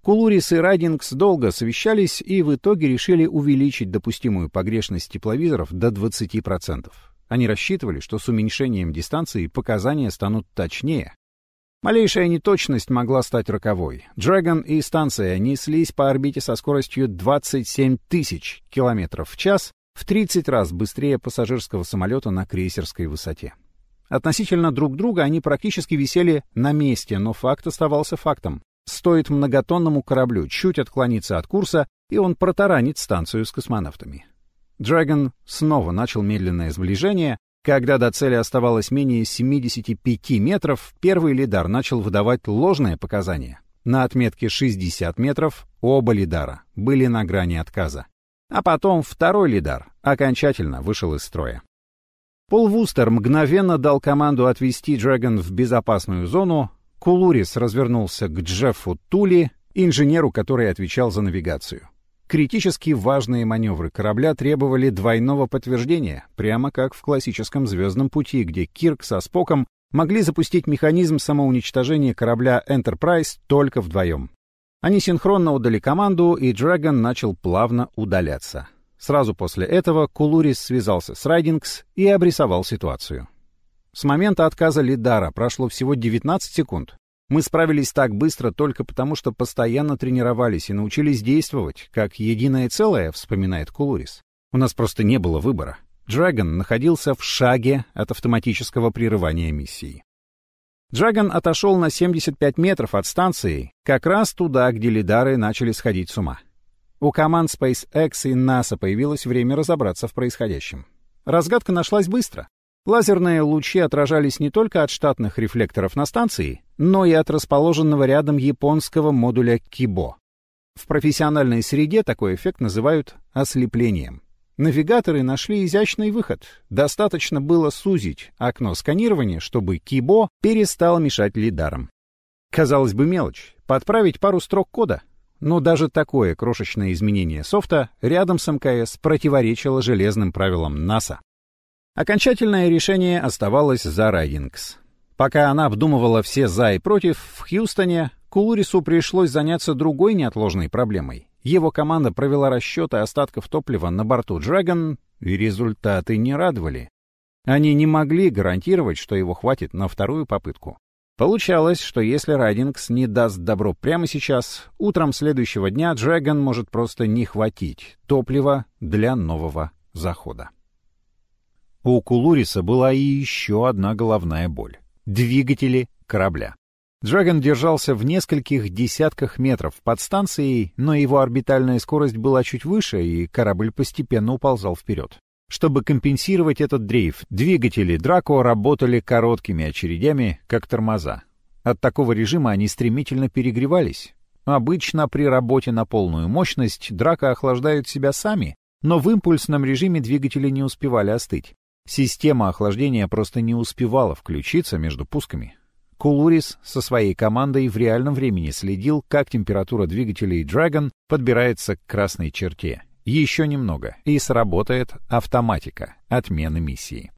Кулурис и Райдингс долго совещались и в итоге решили увеличить допустимую погрешность тепловизоров до 20%. Они рассчитывали, что с уменьшением дистанции показания станут точнее. Малейшая неточность могла стать роковой. Dragon и станция неслись по орбите со скоростью 27 тысяч километров в час, в 30 раз быстрее пассажирского самолета на крейсерской высоте. Относительно друг друга они практически висели на месте, но факт оставался фактом. Стоит многотонному кораблю чуть отклониться от курса, и он протаранит станцию с космонавтами. Dragon снова начал медленное сближение. Когда до цели оставалось менее 75 метров, первый лидар начал выдавать ложные показания. На отметке 60 метров оба лидара были на грани отказа. А потом второй лидар окончательно вышел из строя. Пол Вустер мгновенно дал команду отвести Dragon в безопасную зону. Кулурис развернулся к Джеффу Тули, инженеру, который отвечал за навигацию. Критически важные маневры корабля требовали двойного подтверждения, прямо как в классическом «Звездном пути», где Кирк со Споком могли запустить механизм самоуничтожения корабля Enterprise только вдвоем. Они синхронно удали команду, и Драгон начал плавно удаляться. Сразу после этого Кулурис связался с Райдингс и обрисовал ситуацию. С момента отказа Лидара прошло всего 19 секунд. Мы справились так быстро только потому, что постоянно тренировались и научились действовать, как единое целое, вспоминает Кулурис. У нас просто не было выбора. Драгон находился в шаге от автоматического прерывания миссии. Dragon отошел на 75 метров от станции, как раз туда, где лидары начали сходить с ума. У команд SpaceX и NASA появилось время разобраться в происходящем. Разгадка нашлась быстро. Лазерные лучи отражались не только от штатных рефлекторов на станции, но и от расположенного рядом японского модуля Кибо. В профессиональной среде такой эффект называют ослеплением. Навигаторы нашли изящный выход. Достаточно было сузить окно сканирования, чтобы Кибо перестал мешать лидарам. Казалось бы, мелочь. Подправить пару строк кода. Но даже такое крошечное изменение софта рядом с МКС противоречило железным правилам НАСА. Окончательное решение оставалось за Райдингс. Пока она обдумывала все «за» и «против», в Хьюстоне Кулурису пришлось заняться другой неотложной проблемой его команда провела расчеты остатков топлива на борту Dragon, и результаты не радовали. Они не могли гарантировать, что его хватит на вторую попытку. Получалось, что если Райдингс не даст добро прямо сейчас, утром следующего дня Dragon может просто не хватить топлива для нового захода. У Кулуриса была и еще одна головная боль — двигатели корабля. Dragon держался в нескольких десятках метров под станцией, но его орбитальная скорость была чуть выше, и корабль постепенно уползал вперед. Чтобы компенсировать этот дрейф, двигатели Драко работали короткими очередями, как тормоза. От такого режима они стремительно перегревались. Обычно при работе на полную мощность Драко охлаждают себя сами, но в импульсном режиме двигатели не успевали остыть. Система охлаждения просто не успевала включиться между пусками. Кулурис со своей командой в реальном времени следил, как температура двигателей Dragon подбирается к красной черте. Еще немного, и сработает автоматика отмены миссии.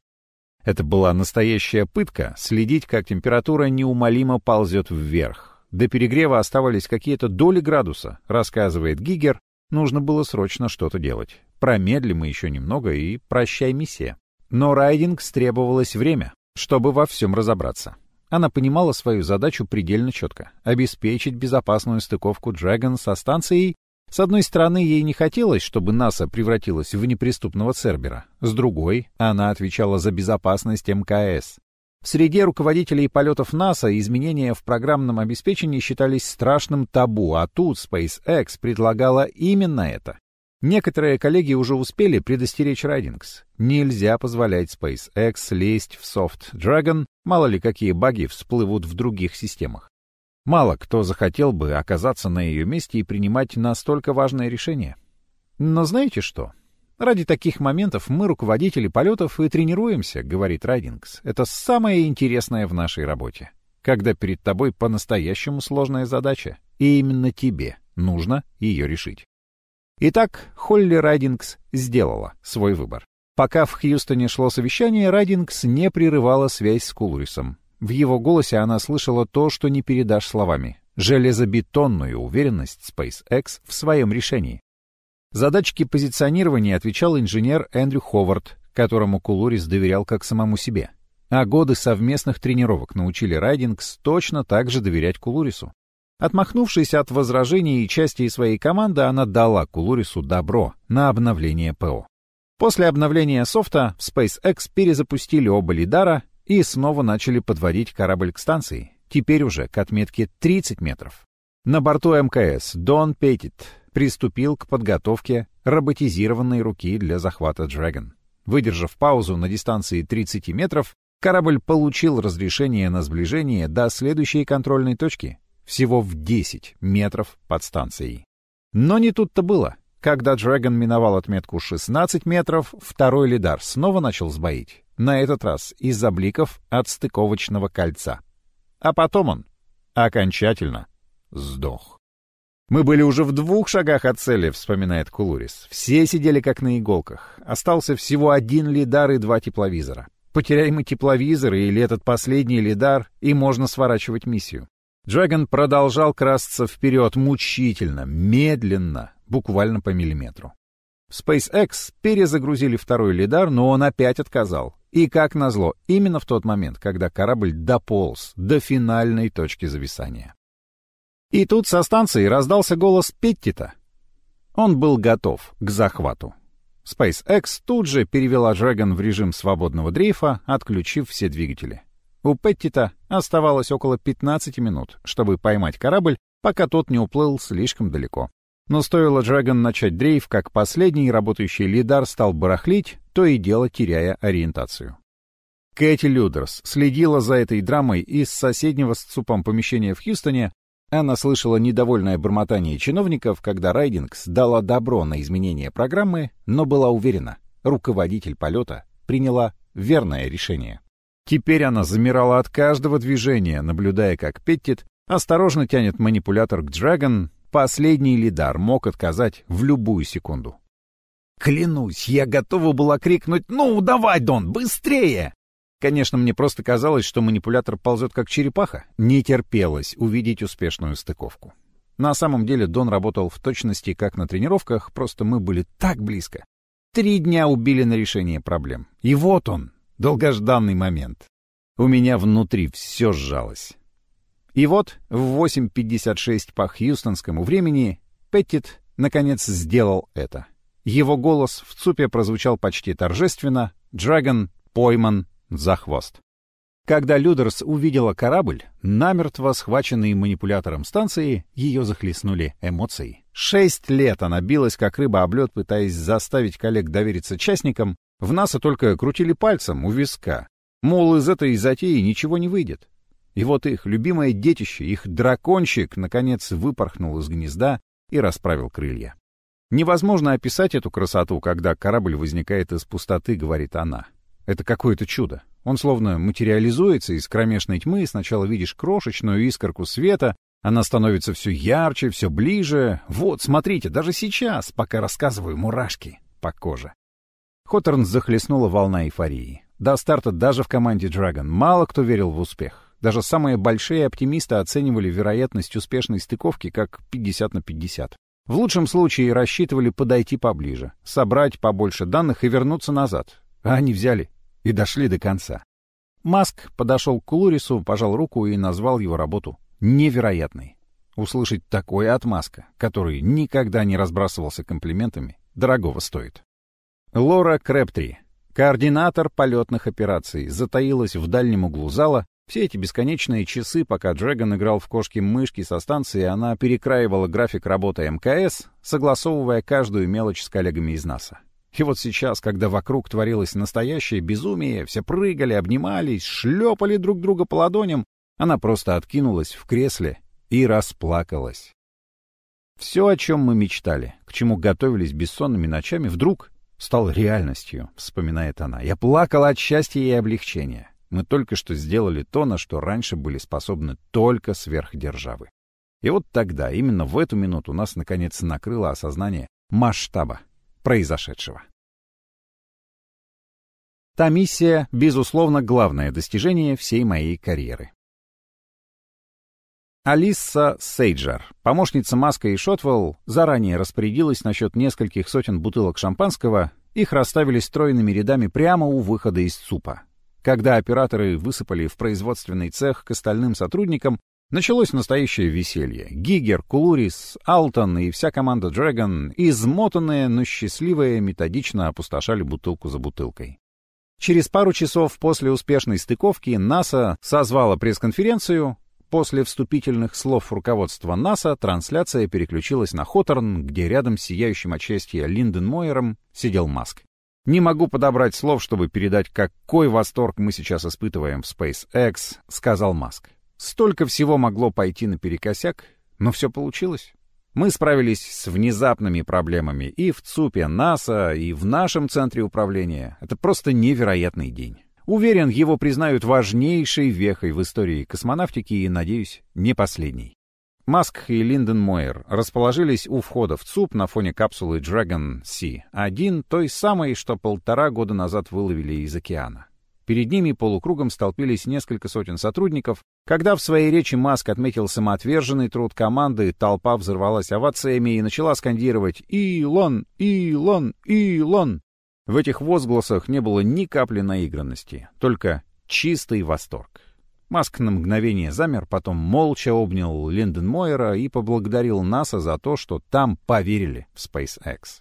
Это была настоящая пытка — следить, как температура неумолимо ползет вверх. До перегрева оставались какие-то доли градуса, рассказывает Гигер. Нужно было срочно что-то делать. Промедлим мы еще немного и прощай миссия. Но Райдинг требовалось время, чтобы во всем разобраться. Она понимала свою задачу предельно четко — обеспечить безопасную стыковку Dragon со станцией. С одной стороны, ей не хотелось, чтобы НАСА превратилась в неприступного Цербера. С другой, она отвечала за безопасность МКС. В среде руководителей полетов НАСА изменения в программном обеспечении считались страшным табу, а тут SpaceX предлагала именно это. Некоторые коллеги уже успели предостеречь Райдингс. Нельзя позволять SpaceX лезть в Soft Dragon, мало ли какие баги всплывут в других системах. Мало кто захотел бы оказаться на ее месте и принимать настолько важное решение. Но знаете что? Ради таких моментов мы, руководители полетов, и тренируемся, говорит Райдингс. Это самое интересное в нашей работе. Когда перед тобой по-настоящему сложная задача, и именно тебе нужно ее решить. Итак, Холли Райдингс сделала свой выбор. Пока в Хьюстоне шло совещание, Райдингс не прерывала связь с Кулрисом. В его голосе она слышала то, что не передашь словами. Железобетонную уверенность SpaceX в своем решении. Задачки позиционирования отвечал инженер Эндрю Ховард, которому Кулурис доверял как самому себе. А годы совместных тренировок научили Райдингс точно так же доверять Кулурису. Отмахнувшись от возражений и части своей команды, она дала Кулурису добро на обновление ПО. После обновления софта в SpaceX перезапустили оба лидара и снова начали подводить корабль к станции, теперь уже к отметке 30 метров. На борту МКС Дон Петит приступил к подготовке роботизированной руки для захвата Dragon. Выдержав паузу на дистанции 30 метров, корабль получил разрешение на сближение до следующей контрольной точки, всего в 10 метров под станцией. Но не тут-то было. Когда Dragon миновал отметку 16 метров, второй лидар снова начал сбоить на этот раз из-за бликов от стыковочного кольца. А потом он окончательно сдох. «Мы были уже в двух шагах от цели», — вспоминает Кулурис. «Все сидели как на иголках. Остался всего один лидар и два тепловизора. Потеряем мы тепловизоры или этот последний лидар, и можно сворачивать миссию». Драгон продолжал красться вперед мучительно, медленно, буквально по миллиметру. SpaceX перезагрузили второй лидар, но он опять отказал. И, как назло, именно в тот момент, когда корабль дополз до финальной точки зависания. И тут со станции раздался голос Петтита. Он был готов к захвату. SpaceX тут же перевела Dragon в режим свободного дрейфа, отключив все двигатели. У Петтита оставалось около 15 минут, чтобы поймать корабль, пока тот не уплыл слишком далеко. Но стоило Dragon начать дрейф, как последний работающий лидар стал барахлить, то и дело теряя ориентацию. Кэти Людерс следила за этой драмой из соседнего с ЦУПом помещения в Хьюстоне. Она слышала недовольное бормотание чиновников, когда Райдингс дала добро на изменение программы, но была уверена, руководитель полета приняла верное решение. Теперь она замирала от каждого движения, наблюдая, как Петтит осторожно тянет манипулятор к Драгон, Последний лидар мог отказать в любую секунду. Клянусь, я готова была крикнуть «Ну, давай, Дон, быстрее!» Конечно, мне просто казалось, что манипулятор ползет как черепаха. Не терпелось увидеть успешную стыковку. На самом деле Дон работал в точности, как на тренировках, просто мы были так близко. Три дня убили на решение проблем. И вот он, долгожданный момент. У меня внутри все сжалось. И вот в 8.56 по хьюстонскому времени Петтит наконец сделал это. Его голос в ЦУПе прозвучал почти торжественно «Драгон пойман за хвост». Когда Людерс увидела корабль, намертво схваченный манипулятором станции, ее захлестнули эмоции. Шесть лет она билась, как рыба об лед, пытаясь заставить коллег довериться частникам. В НАСА только крутили пальцем у виска. Мол, из этой затеи ничего не выйдет. И вот их любимое детище, их дракончик, наконец выпорхнул из гнезда и расправил крылья. Невозможно описать эту красоту, когда корабль возникает из пустоты, говорит она. Это какое-то чудо. Он словно материализуется из кромешной тьмы, сначала видишь крошечную искорку света, она становится все ярче, все ближе. Вот, смотрите, даже сейчас, пока рассказываю, мурашки по коже. Хоторн захлестнула волна эйфории. До старта даже в команде Dragon мало кто верил в успех. Даже самые большие оптимисты оценивали вероятность успешной стыковки как 50 на 50. В лучшем случае рассчитывали подойти поближе, собрать побольше данных и вернуться назад. А они взяли и дошли до конца. Маск подошел к Лурису, пожал руку и назвал его работу невероятной. Услышать такое от Маска, который никогда не разбрасывался комплиментами, дорогого стоит. Лора Крэптри, координатор полетных операций, затаилась в дальнем углу зала все эти бесконечные часы, пока Джеган играл в кошки-мышки со станции, она перекраивала график работы МКС, согласовывая каждую мелочь с коллегами из НАСА. И вот сейчас, когда вокруг творилось настоящее безумие, все прыгали, обнимались, шлепали друг друга по ладоням, она просто откинулась в кресле и расплакалась. Все, о чем мы мечтали, к чему готовились бессонными ночами, вдруг стал реальностью, вспоминает она. Я плакала от счастья и облегчения. Мы только что сделали то, на что раньше были способны только сверхдержавы. И вот тогда, именно в эту минуту, нас наконец накрыло осознание масштаба произошедшего. Та миссия, безусловно, главное достижение всей моей карьеры. Алиса Сейджер, помощница Маска и Шотвелл, заранее распорядилась насчет нескольких сотен бутылок шампанского, их расставили стройными рядами прямо у выхода из ЦУПа. Когда операторы высыпали в производственный цех к остальным сотрудникам, началось настоящее веселье. Гигер, Кулурис, Алтон и вся команда Dragon, измотанные, но счастливые, методично опустошали бутылку за бутылкой. Через пару часов после успешной стыковки НАСА созвала пресс-конференцию, После вступительных слов руководства НАСА трансляция переключилась на Хоторн, где рядом с сияющим от счастья Линден Мойером сидел Маск. «Не могу подобрать слов, чтобы передать, какой восторг мы сейчас испытываем в SpaceX», — сказал Маск. «Столько всего могло пойти наперекосяк, но все получилось. Мы справились с внезапными проблемами и в ЦУПе НАСА, и в нашем центре управления. Это просто невероятный день». Уверен, его признают важнейшей вехой в истории космонавтики и, надеюсь, не последней. Маск и Линден Мойер расположились у входа в ЦУП на фоне капсулы Dragon C-1, той самой, что полтора года назад выловили из океана. Перед ними полукругом столпились несколько сотен сотрудников. Когда в своей речи Маск отметил самоотверженный труд команды, толпа взорвалась овациями и начала скандировать «Илон! Илон! Илон!». В этих возгласах не было ни капли наигранности, только чистый восторг. Маск на мгновение замер, потом молча обнял Линден Мойера и поблагодарил НАСА за то, что там поверили в SpaceX.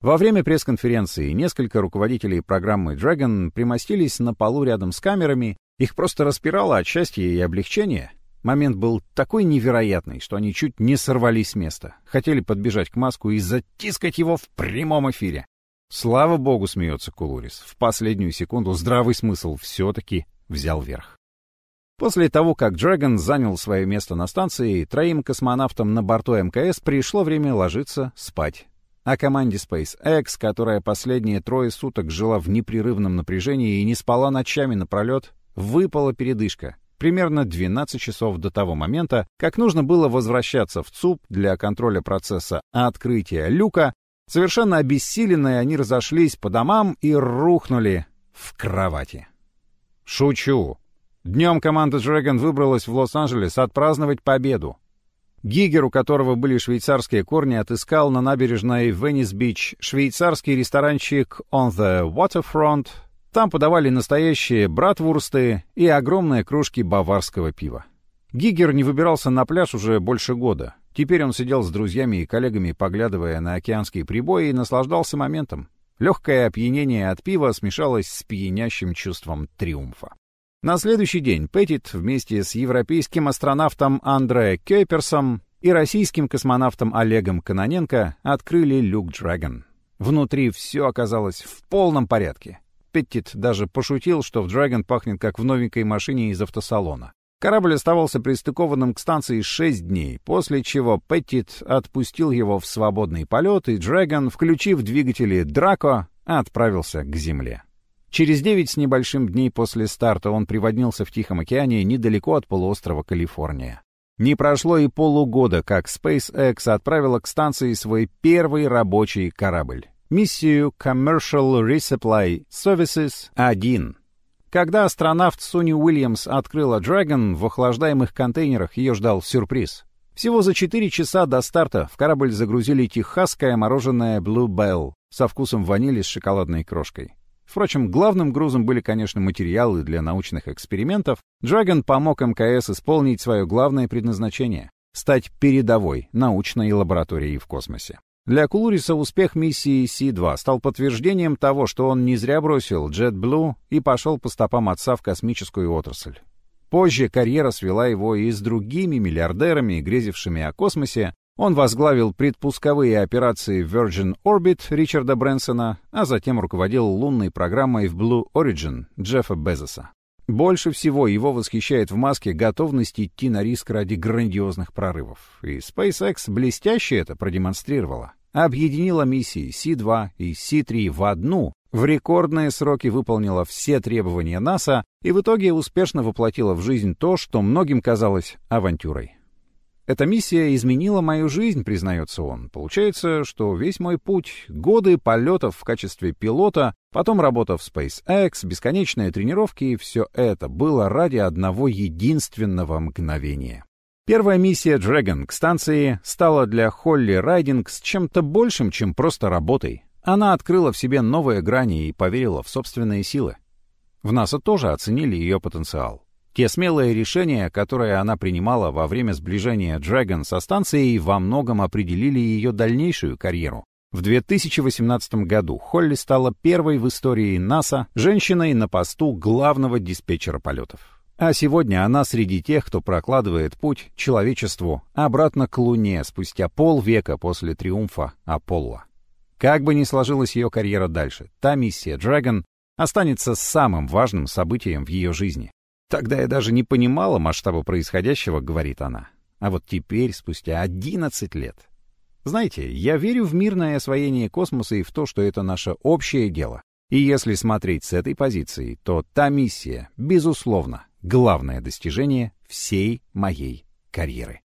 Во время пресс-конференции несколько руководителей программы Dragon примостились на полу рядом с камерами, их просто распирало от счастья и облегчения. Момент был такой невероятный, что они чуть не сорвались с места. Хотели подбежать к Маску и затискать его в прямом эфире. Слава богу, смеется Кулурис. В последнюю секунду здравый смысл все-таки взял верх. После того, как Dragon занял свое место на станции, троим космонавтам на борту МКС пришло время ложиться спать. А команде SpaceX, которая последние трое суток жила в непрерывном напряжении и не спала ночами напролет, выпала передышка. Примерно 12 часов до того момента, как нужно было возвращаться в ЦУП для контроля процесса открытия люка, Совершенно обессиленные они разошлись по домам и рухнули в кровати. Шучу. Днем команда Dragon выбралась в Лос-Анджелес отпраздновать победу. Гигер, у которого были швейцарские корни, отыскал на набережной Веннис-Бич швейцарский ресторанчик On the Waterfront. Там подавали настоящие братвурсты и огромные кружки баварского пива. Гигер не выбирался на пляж уже больше года. Теперь он сидел с друзьями и коллегами, поглядывая на океанские прибои, и наслаждался моментом. Легкое опьянение от пива смешалось с пьянящим чувством триумфа. На следующий день Петит вместе с европейским астронавтом Андре Кёперсом и российским космонавтом Олегом Кононенко открыли люк Dragon. Внутри все оказалось в полном порядке. Петтит даже пошутил, что в Dragon пахнет как в новенькой машине из автосалона. Корабль оставался пристыкованным к станции шесть дней, после чего Петтит отпустил его в свободный полет, и Дрэгон, включив двигатели Драко, отправился к Земле. Через девять с небольшим дней после старта он приводнился в Тихом океане недалеко от полуострова Калифорния. Не прошло и полугода, как SpaceX отправила к станции свой первый рабочий корабль. Миссию Commercial Resupply Services 1 когда астронавт Сони Уильямс открыла Dragon, в охлаждаемых контейнерах ее ждал сюрприз. Всего за 4 часа до старта в корабль загрузили техасское мороженое Blue Bell со вкусом ванили с шоколадной крошкой. Впрочем, главным грузом были, конечно, материалы для научных экспериментов. Dragon помог МКС исполнить свое главное предназначение — стать передовой научной лабораторией в космосе. Для Кулуриса успех миссии Си-2 стал подтверждением того, что он не зря бросил JetBlue и пошел по стопам отца в космическую отрасль. Позже карьера свела его и с другими миллиардерами, грезившими о космосе. Он возглавил предпусковые операции Virgin Orbit Ричарда Брэнсона, а затем руководил лунной программой в Blue Origin Джеффа Безоса. Больше всего его восхищает в маске готовность идти на риск ради грандиозных прорывов. И SpaceX блестяще это продемонстрировала. Объединила миссии C-2 и C-3 в одну, в рекордные сроки выполнила все требования НАСА и в итоге успешно воплотила в жизнь то, что многим казалось авантюрой. Эта миссия изменила мою жизнь, признается он. Получается, что весь мой путь, годы полетов в качестве пилота, потом работа в SpaceX, бесконечные тренировки и все это было ради одного единственного мгновения. Первая миссия Dragon к станции стала для Холли Райдингс чем-то большим, чем просто работой. Она открыла в себе новые грани и поверила в собственные силы. В НАСА тоже оценили ее потенциал. Те смелые решения, которые она принимала во время сближения Dragon со станцией, во многом определили ее дальнейшую карьеру. В 2018 году Холли стала первой в истории НАСА женщиной на посту главного диспетчера полетов. А сегодня она среди тех, кто прокладывает путь человечеству обратно к Луне спустя полвека после триумфа Аполло. Как бы ни сложилась ее карьера дальше, та миссия Dragon останется самым важным событием в ее жизни. Тогда я даже не понимала масштаба происходящего, говорит она. А вот теперь, спустя 11 лет. Знаете, я верю в мирное освоение космоса и в то, что это наше общее дело. И если смотреть с этой позиции, то та миссия, безусловно, главное достижение всей моей карьеры.